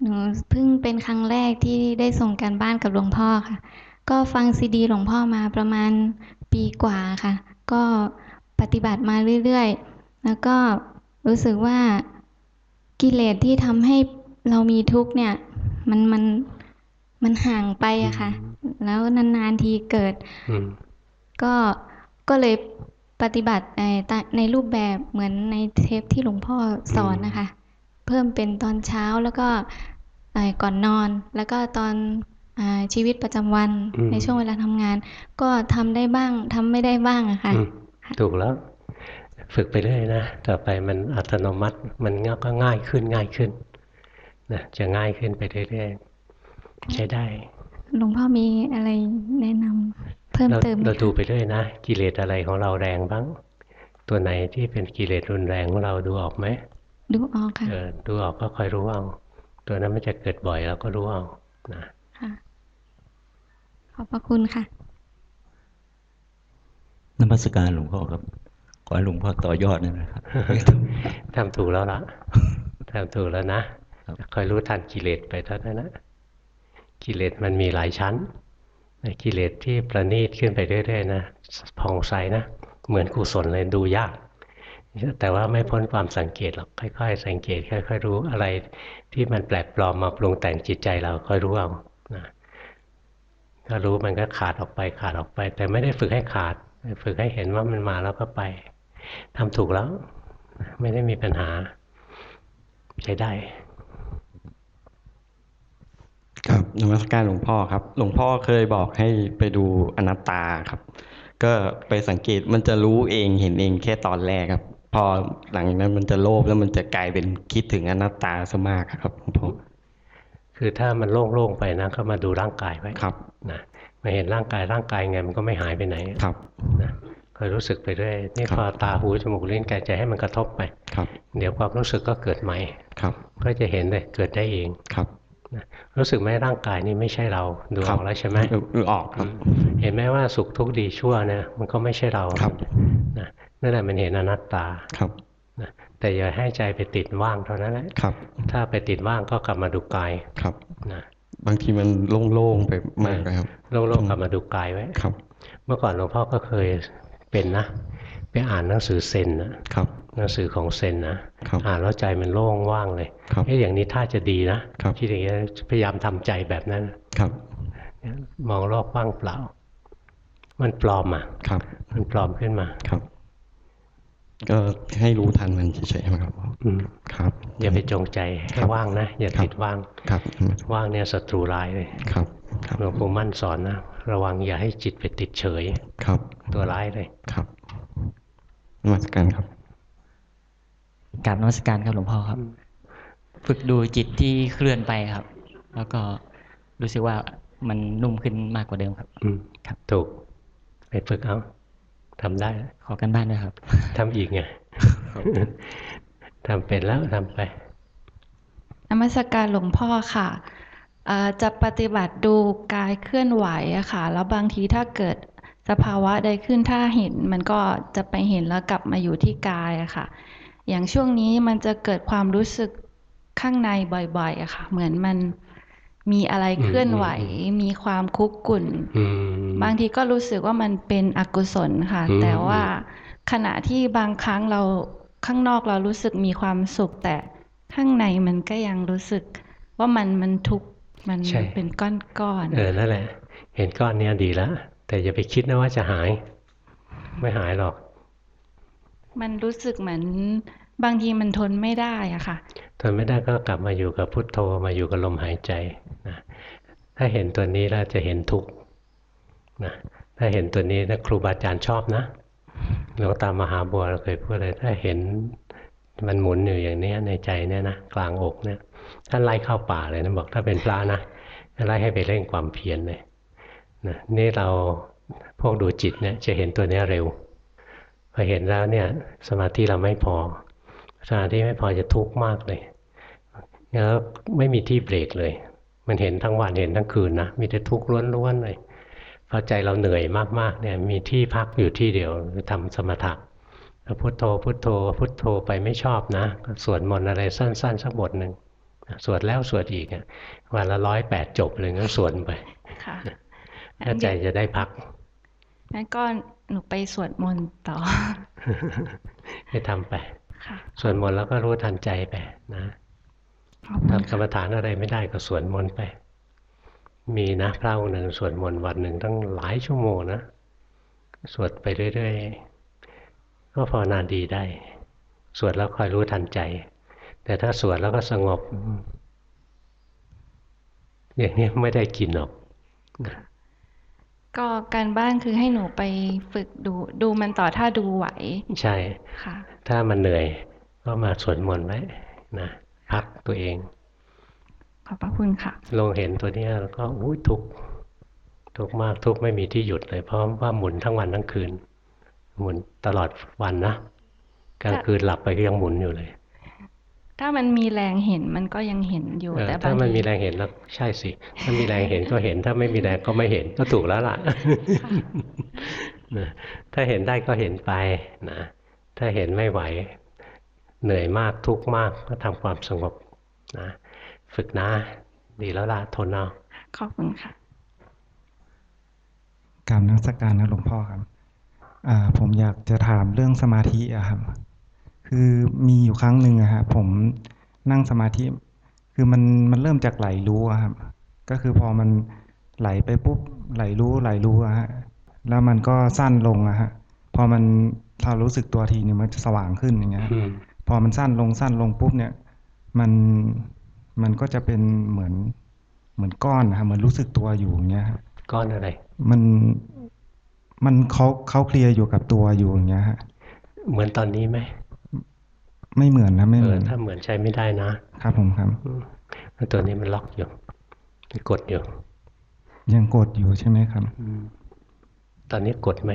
หนูเพิ่งเป็นครั้งแรกที่ได้ส่งการบ้านกับหลวงพ่อค่ะ ก็ฟังซีดีหลวงพ่อมาประมาณปีกว่าค่ะ ก็ปฏิบัติมาเรื่อยๆ แล้วก็รู้สึกว่ากิเลสที่ทำให้เรามีทุกข์เนี่ย มันมัน มันห่างไปอะค่ะ แล้วนานๆทีเกิดอืมก็ก็เลยปฏิบัติในตะในรูปแบบเหมือนในเทปที่หลวงพ่อสอนนะคะ เพิ่มเป็นตอนเช้าแล้วก็เอ่อก่อนนอน แล้วก็ตอนอาชีวิตประจำวันอืมในช่วงเวลาทำงาน ก็ทำได้บ้างทำไม่ได้บ้างอะค่ะอืมถูกแล้วฝึกไปเรื่อยนะ ต่อไปมันอัตโนมัติมันก็ง่ายขึ้นง่ายขึ้นนะจะง่ายขึ้นไปเรื่อยๆ ใช้ได้ หลวงพ่อมีอะไรแนะนำเพิ่มเราเติมไหมเราดูคะไปเรื่อยนะกิเลสอะไรของเราแรงบ้าง ตัวไหนที่เป็นกิเลสรุนแรงของเราดูออกไหมดูออกค่ะเออดูออกก็คอยรู้เอาตัวนั้นมันจะเกิดบ่อยเราก็รู้เอานะค่ะขอบพระคุณค่ะนมัสการหลวงพ่อครับขอให้หลวงพ่อต่อยอดนะครับทำถูกแล้วละทำถูกแล้วนะคอยรู้ทันกิเลสไปเท่านั้นนะ กิเลสมันมีหลายชั้นกิเลสที่ประณีตขึ้นไปเรื่อยๆนะผ่องใสนะ เหมือนกุศลเลยดูยาก แต่ว่าไม่พ้นความสังเกตหรอกค่อยๆ สังเกตค่อย ๆ รู้อะไรที่มันแปลกปลอมมาปรุงแต่งจิตใจเราค่อยรู้เอานะก็รู้มันก็ขาดออกไปขาดออกไป แต่ไม่ได้ฝึกให้ขาด ฝึกให้เห็นว่ามันมาแล้วก็ไปทำถูกแล้ว ไม่ได้มีปัญหาใช้ได้ ครับนมัสการหลวงพ่อครับ หลวงพ่อเคยบอกให้ไปดูอนัตตาครับ ก็ไปสังเกตมันจะรู้เองเห็นเองแค่ตอนแรกครับ พอหลังจากนั้นมันจะโลภแล้วมันจะกลายเป็นคิดถึงอนัตตาซะมากครับหลวงพ่อคือถ้ามันโล่งๆไปนะก็มาดูร่างกายไว้ครับนะมาเห็นร่างกายร่างกายไงมันก็ไม่หายไปไหนครับนะคอยรู้สึกไปเรื่อยนี่ครับพอตาหูจมูกลิ้นกายใจให้มันกระทบไปครับ เดี๋ยวความรู้สึกก็เกิดใหม่ครับ ก็จะเห็นเลยเกิดได้เองครับนะ รู้สึกไหมร่างกายนี่ไม่ใช่เราดูออกแล้วใช่ไหมเออเออออกครับ เห็นไหมว่าสุขทุกข์ดีชั่วนะมันก็ไม่ใช่เราครับนะนั่นแหละมันเห็นอนัตตาครับนะแต่อย่าให้ใจไปติดว่างเท่านั้นแหละครับ ถ้าไปติดว่างก็กลับมาดูกายครับนะบางทีมันโล่งๆไปมากเลยครับ โล่งๆกลับมาดูกายไว้ครับ เมื่อก่อนหลวงพ่อก็เคยเป็นนะ ไปอ่านหนังสือเซนนะครับ หนังสือของเซนนะครับอ่านแล้วใจมันโล่งว่างเลยครับเอ๊ะอย่างนี้ถ้าจะดีนะครับคิดอย่างนี้ยพยายามทำใจแบบนั้นครับมองโลกว่างเปล่า มันปลอมอะครับ มันปลอมขึ้นมาครับ ก็ให้รู้ทันมันเฉยๆครับอืมครับ อย่าไปจงใจให้ครับว่างนะ อย่าครับติดว่างครับ ว่างเนี่ยศัตรูร้ายเลยครับครับหลวงปู่มั่นสอนนะระวังอย่าให้จิตไปติดเฉย ครับ ตัวร้ายเลยครับนมัสการครับ กราบนมัสการครับหลวงพ่อครับ ฝึกดูจิตที่เคลื่อนไปครับ แล้วก็รู้สึกว่ามันนุ่มขึ้นมากกว่าเดิมครับ อืมครับ ถูกไปฝึกเอาทำได้ ขอกันบ้านด้วยครับทำอีกไงทำเป็นแล้วทำไปนมัสการหลวงพ่อค่ะเอ่อจะปฏิบัติดูกายเคลื่อนไหวอะค่ะ แล้วบางทีถ้าเกิดสภาวะใดขึ้นถ้าเห็น มันก็จะไปเห็นแล้วกลับมาอยู่ที่กายอะค่ะ อย่างช่วงนี้มันจะเกิดความรู้สึกข้างในบ่อยๆอะค่ะ เหมือนมันมีอะไรเคลื่อนไหว มีความคุกกุ่นอืมบางทีก็รู้สึกว่ามันเป็นอกุศลค่ะอืมแต่ว่าขณะที่บางครั้งเราข้างนอกเรารู้สึกมีความสุข แต่ข้างในมันก็ยังรู้สึกว่ามันมันทุกข์มันใช่เป็นก้อนเออนั่นแหละ เห็นก้อนเนี้ยดีแล้วแต่อย่าไปคิดนะว่าจะหาย ไม่หายหรอกๆมันรู้สึกเหมือน บางทีมันทนไม่ได้อะค่ะ ทนไม่ได้ก็กลับมาอยู่กับพุทโธมาอยู่กับลมหายใจนะถ้าเห็นตัวนี้แล้วจะเห็นทุกข์นะถ้าเห็นตัวนี้นะครูบาอาจารย์ชอบนะหลวงตามหาบัวเราเคยพูดเลยถ้าเห็นมันหมุนอยู่อย่างนี้ในใจเนี่ยนะกลางอกเนี่ยท่านไล่เข้าป่าเลยนะบอกถ้าเป็นพระนะไล่ให้ไปเร่งความเพียรเลยนะนี่เราพวกดูจิตเนี่ยจะเห็นตัวนี้เร็วพอเห็นแล้วเนี่ยสมาธิเราไม่พอ สมาธิไม่พอจะทุกข์มากเลยแล้วไม่มีที่เบรกเลย มันเห็นทั้งวันเห็นทั้งคืนนะมีแต่ทุกข์ล้วนๆเลยพอใจเราเหนื่อยมากๆเนี่ยมีที่พักอยู่ที่เดียวคือทำสมถะแล้วพุทโธพุทโธ พุทโธไปไม่ชอบนะก็สวดมนต์อะไรสั้น ๆ สักบทหนึ่งสวดแล้วสวดอีกอะวันละร้อยแปดจบเลยก็สวดไปค่ะถ้าใจจะได้พักงั้นก็หนูไปสวดมนต์ต่อให้ทำไปค่ะ สวดมนต์แล้วก็รู้ทันใจไปนะขอบคุณทำกรรมฐานอะไรไม่ได้ก็สวดมนต์ไป มีนะพระองค์หนึ่งสวดมนต์วันหนึ่งตั้งหลายชั่วโมงนะ สวดไปเรื่อยๆ ก็ภาวนาดีได้ สวดแล้วคอยรู้ทันใจ แต่ถ้าสวดแล้วก็สงบ อย่างนี้ไม่ได้กินหรอก ก็การบ้านคือให้หนูไปฝึกดูดูมันต่อถ้าดูไหว ใช่ค่ะ ถ้ามันเหนื่อยก็มาสวดมนต์ไว้นะพักตัวเอง ขอบพระคุณค่ะ ลงเห็นตัวเนี้ยแล้วก็อุ้ยทุกข์ทุกข์มากทุกข์ไม่มีที่หยุดเลย เพราะว่าหมุนทั้งวันทั้งคืน หมุนตลอดวันนะกลางคืนหลับไปก็ยังหมุนอยู่เลย ถ้ามันมีแรงเห็นมันก็ยังเห็นอยู่เออแต่ถ้าบางมันทีมีแรงเห็นแล้วใช่สิ ถ้ามีแรงเห็นก็เห็น ถ้าไม่มีแรงก็ไม่เห็นก็ถูกแล้วล่ะนะถ้าเห็นได้ก็เห็นไปนะถ้าเห็นไม่ไหว เหนื่อยมากทุกข์มากก็ทำความสงบนะฝึกนะ ดีแล้วล่ะทนเอาขอบคุณค่ะกรรมนักสการนะหลวงพ่อครับอ่าผมอยากจะถามเรื่องสมาธิอะครับ คือมีอยู่ครั้งหนึ่งอะฮะผมนั่งสมาธิ คือมันมันเริ่มจากไหลรู้อะครับ ก็คือพอมันไหลไปปุ๊บไหลรู้ไหลรู้อะฮะแล้วมันก็สั้นลงอะฮะพอมันเรารู้สึกตัวทีเนี่ยมันจะสว่างขึ้นอย่างเงี้ยอืมพอมันสั้นลงสั้นลงปุ๊บเนี่ย มันมันก็จะเป็นเหมือนเหมือนก้อนนะครับเหมือนรู้สึกตัวอยู่อย่างเงี้ยฮะก้อนอะไร มันมันเขาเขาเคลียร์อยู่กับตัวอยู่อย่างเงี้ยฮะเหมือนตอนนี้ไหม ไม่เหมือนนะไม่เอเหมืออนถ้าเหมือนใช้ไม่ได้นะ ครับผมครับอืมแล้วตัวนี้มันล็อกอยู่มันกดอยู่ ยังกดอยู่ใช่ไหมครับอืมตอนนี้กดไหม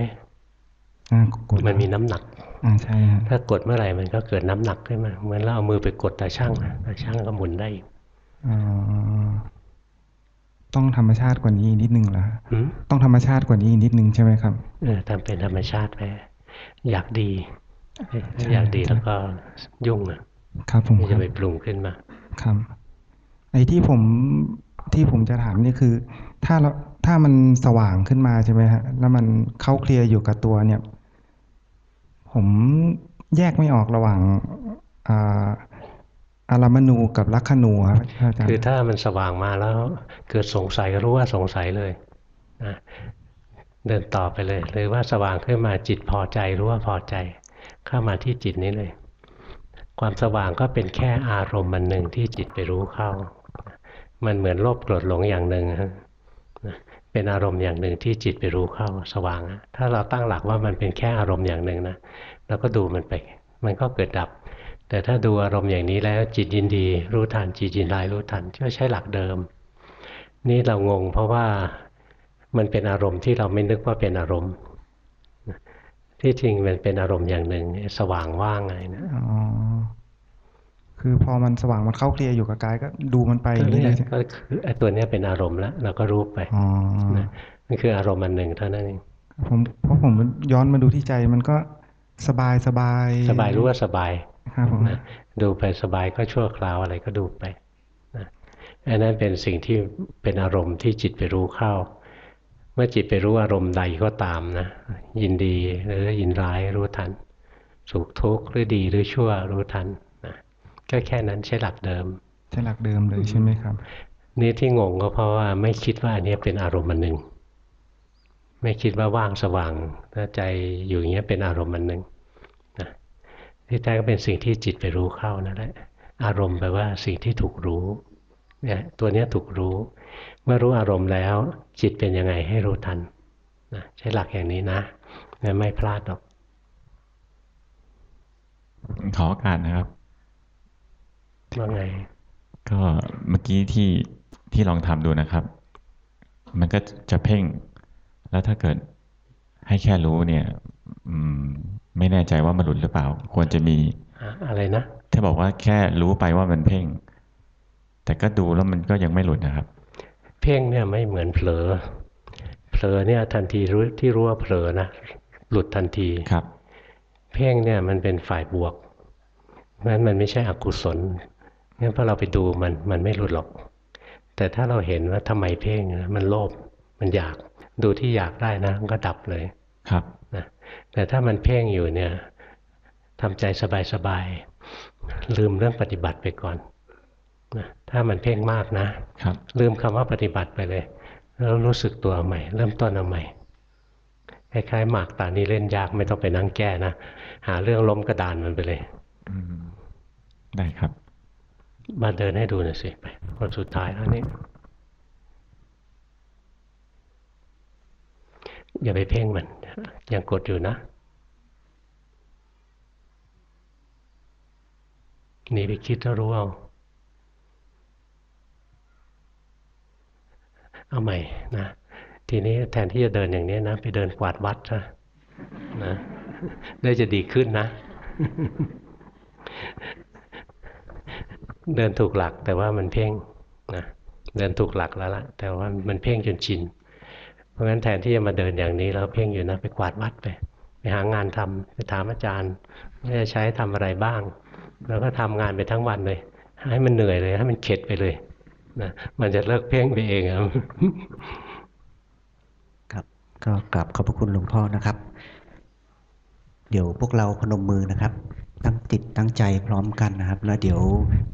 อ่ากดมันมีน้ำหนักอ่าใช่ฮะถ้ากดเมื่อไหร่มันก็เกิดน้ำหนักขึ้นมาเหมือนเราเอามือไปกดตาช่างนะตาช่างก็หมุนได้อีกอ๋อต้องธรรมชาติกว่านี้อีกนิดนึงเหรอฮะหืมต้องธรรมชาติกว่านี้อีกนิดนึงใช่ไหมครับเออทำเป็นธรรมชาติไปอยากดี ถ้าอยากดีแล้วก็ยุ่งอะครับผมที่คจะรับไปปรุงขึ้นมา ครับไอ้ที่ผมที่ผมจะถามนี่คือ ถ้าเราถ้ามันสว่างขึ้นมาใช่ไหมฮะแล้วมันเข้าเคลียร์อยู่กับตัวเนี่ย ผมแยกไม่ออกระหว่างอ่าอารามณูกับลัคขณูครับอาจารย์คือถ้ามันสว่างมาแล้ว เกิดสงสัยก็รู้ว่าสงสัยเลยนะเดินต่อไปเลย หรือว่าสว่างขึ้นมาจิตพอใจรู้ว่าพอใจ เข้ามาที่จิตนี้เลย ความสว่างก็เป็นแค่อารมณ์มันหนึ่งที่จิตไปรู้เข้า มันเหมือนโลภโกรธหลงอย่างหนึ่งนะเป็นอารมณ์อย่างหนึ่งที่จิตไปรู้เข้าสว่าง ถ้าเราตั้งหลักว่ามันเป็นแค่อารมณ์อย่างหนึ่งนะเราก็ดูมันไป มันก็เกิดดับ แต่ถ้าดูอารมณ์อย่างนี้แล้วจิตยินดีรู้ทันจิตยินร้ายรู้ทันก็ใช้หลักเดิม นี่เรางงเพราะว่ามันเป็นอารมณ์ที่เราไม่นึกว่าเป็นอารมณ์ ที่จริงมันเป็นอารมณ์อย่างหนึ่งสว่างว่างอะไรนะอ๋อคือพอมันสว่างมันเข้าเคลียร์อยู่กับกายก็ดูมันไปอย่างนี้เลยใช่ไหมก็คือไอ้ตัวเนี้ยเป็นอารมณ์แล้วเราก็รู้ไปอ๋อนะมันคืออารมณ์อันหนึ่งเท่านั้นเองผมเพราะผมย้อนมาดูที่ใจมันก็สบายสบาย สบายรู้ว่าสบายครับผมนะดูไปสบายก็ชั่วคราวอะไรก็ดูไปนะอันนั้นเป็นสิ่งที่เป็นอารมณ์ที่จิตไปรู้เข้า เมื่อจิตไปรู้อารมณ์ใดก็ตามนะ ยินดีหรือยินร้ายรู้ทัน สุขทุกข์หรือดีหรือชั่วรู้ทันนะก็แค่นั้นใช้หลักเดิม ใช่หลักเดิมเลยใช่ไหมครับ นี่ที่งงก็เพราะว่าไม่คิดว่าอันนี้เป็นอารมณ์อันหนึ่งไม่คิดว่าว่างสว่างถ้าใจอยู่อย่างเงี้ยเป็นอารมณ์อันหนึ่งนะที่แท้ก็เป็นสิ่งที่จิตไปรู้เข้านั่นแหละอารมณ์แปลว่าสิ่งที่ถูกรู้เนี่ยตัวเนี้ยถูกรู้ เมื่อรู้อารมณ์แล้ว จิตเป็นยังไงให้รู้ทันนะใช้หลักอย่างนี้นะงั้นไม่พลาดหรอก ขอโอกาสนะครับว่าไง ก็เมื่อกี้ที่ที่ลองทำดูนะครับ มันก็จะเพ่ง แล้วถ้าเกิดให้แค่รู้เนี่ยอืมไม่แน่ใจว่ามันหลุดหรือเปล่า ควรจะมีอะอะไรนะถ้าบอกว่าแค่รู้ไปว่ามันเพ่ง แต่ก็ดูแล้วมันก็ยังไม่หลุดนะครับ เพ่งเนี่ยไม่เหมือนเผลอ เผลอเนี่ยทันทีรู้ที่รู้ว่าเผลอนะหลุดทันทีครับ เพ่งเนี่ยมันเป็นฝ่ายบวกเพราะฉะนั้นมันไม่ใช่อกุศลงั้นพอเราไปดูมันมันไม่หลุดหรอก แต่ถ้าเราเห็นว่าทำไมเพ่งนะมันโลภมันอยากดูที่อยากได้นะมันก็ดับเลยครับนะแต่ถ้ามันเพ่งอยู่เนี่ยทำใจสบายๆลืมเรื่องปฏิบัติไปก่อน นะถ้ามันเพ่งมากนะครับลืมคำว่าปฏิบัติไปเลย แล้วรู้สึกตัวเอาใหม่ เริ่มต้นเอาใหม่คล้ายๆหมากตานี้เล่นยากไม่ต้องไปนั่งแก้นะหาเรื่องล้มกระดานมันไปเลยอืมได้ครับ มาเดินให้ดูหน่อยสิไปคนสุดท้ายแล้วนี่อย่าไปเพ่งมันยังกดอยู่นะหนีไปคิดแล้วรู้เอา เอาใหม่นะทีนี้แทนที่จะเดินอย่างนี้นะ ไปเดินกวาดวัดซะนะได้จะดีขึ้นนะ เดินถูกหลักแต่ว่ามันเพ่งนะเดินถูกหลักแล้วล่ะ แต่ว่ามันเพ่งจนชินเพราะงั้นแทนที่จะมาเดินอย่างนี้แล้วเพ่งอยู่นะไปกวาดวัดไป ไปหางานทำไปถามอาจารย์ว่าจะใช้ทำอะไรบ้าง แล้วก็ทำงานไปทั้งวันเลย ให้มันเหนื่อยเลยให้มันเข็ดไปเลย นะมันจะเลิกเพ่งไปเองครับครับก็กลับขอบพระคุณหลวงพ่อนะครับ เดี๋ยวพวกเราพนมมือนะครับ ตั้งจิตตั้งใจพร้อมกันนะครับ แล้วเดี๋ยว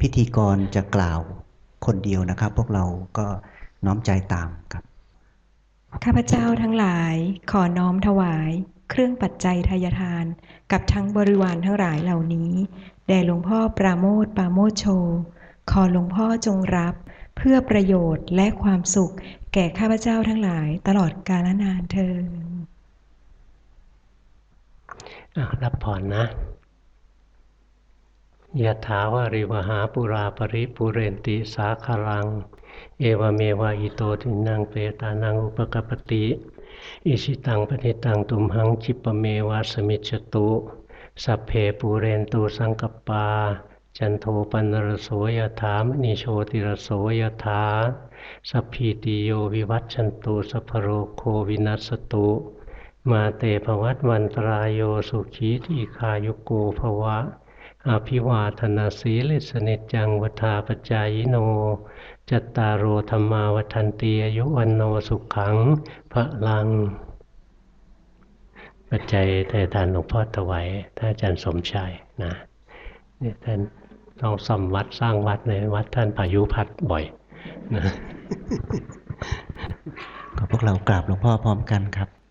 พิธีกรจะกล่าวคนเดียวนะครับ พวกเราก็น้อมใจตามครับข้าพเจ้าทั้งหลายขอน้อมถวาย เครื่องปัจจัยทายทาน กับทั้งบริวารทั้งหลายเหล่านี้แด่หลวงพ่อปราโมทปราโมชโช ขอหลวงพ่อจงรับเพื่อประโยชน์และความสุข แก่ข้าพเจ้าทั้งหลายตลอดกาลนานเทอญอะรับพรนนะยะถาวาริวหาปุราปริปุเรนติสาคารัง เอวเมวะอิโตทินังเปตานังอุปกปปติอิชิตังปฏิตังตุมหังจิปะเมวะสมิจฉตุ สัพเพปูเรนตูสังกปปา จันโทปันรโสยถามณิโชติรโสยถาสพีติโยวิวัตชันตุสัพโรโควินัสตุ มาเตภวัตวันตรายโยสุขีทีคายุโกภวะ อภิวาทนาสีลิสนิจจังวทาปจายโน จัตตารโอธรรมาวันตีอายุวันโนสุขังพระลัง ปัจจัยแต่ทานหลวงพ่อถวายท่านอาจารย์สมชายนะเนี่ยท่าน ต้องซ่อมวัดสร้างวัดในวัดท่านพายุพัดบ่อยนะขอพวกเรากราบหลวงพ่อพร้อมกันครับ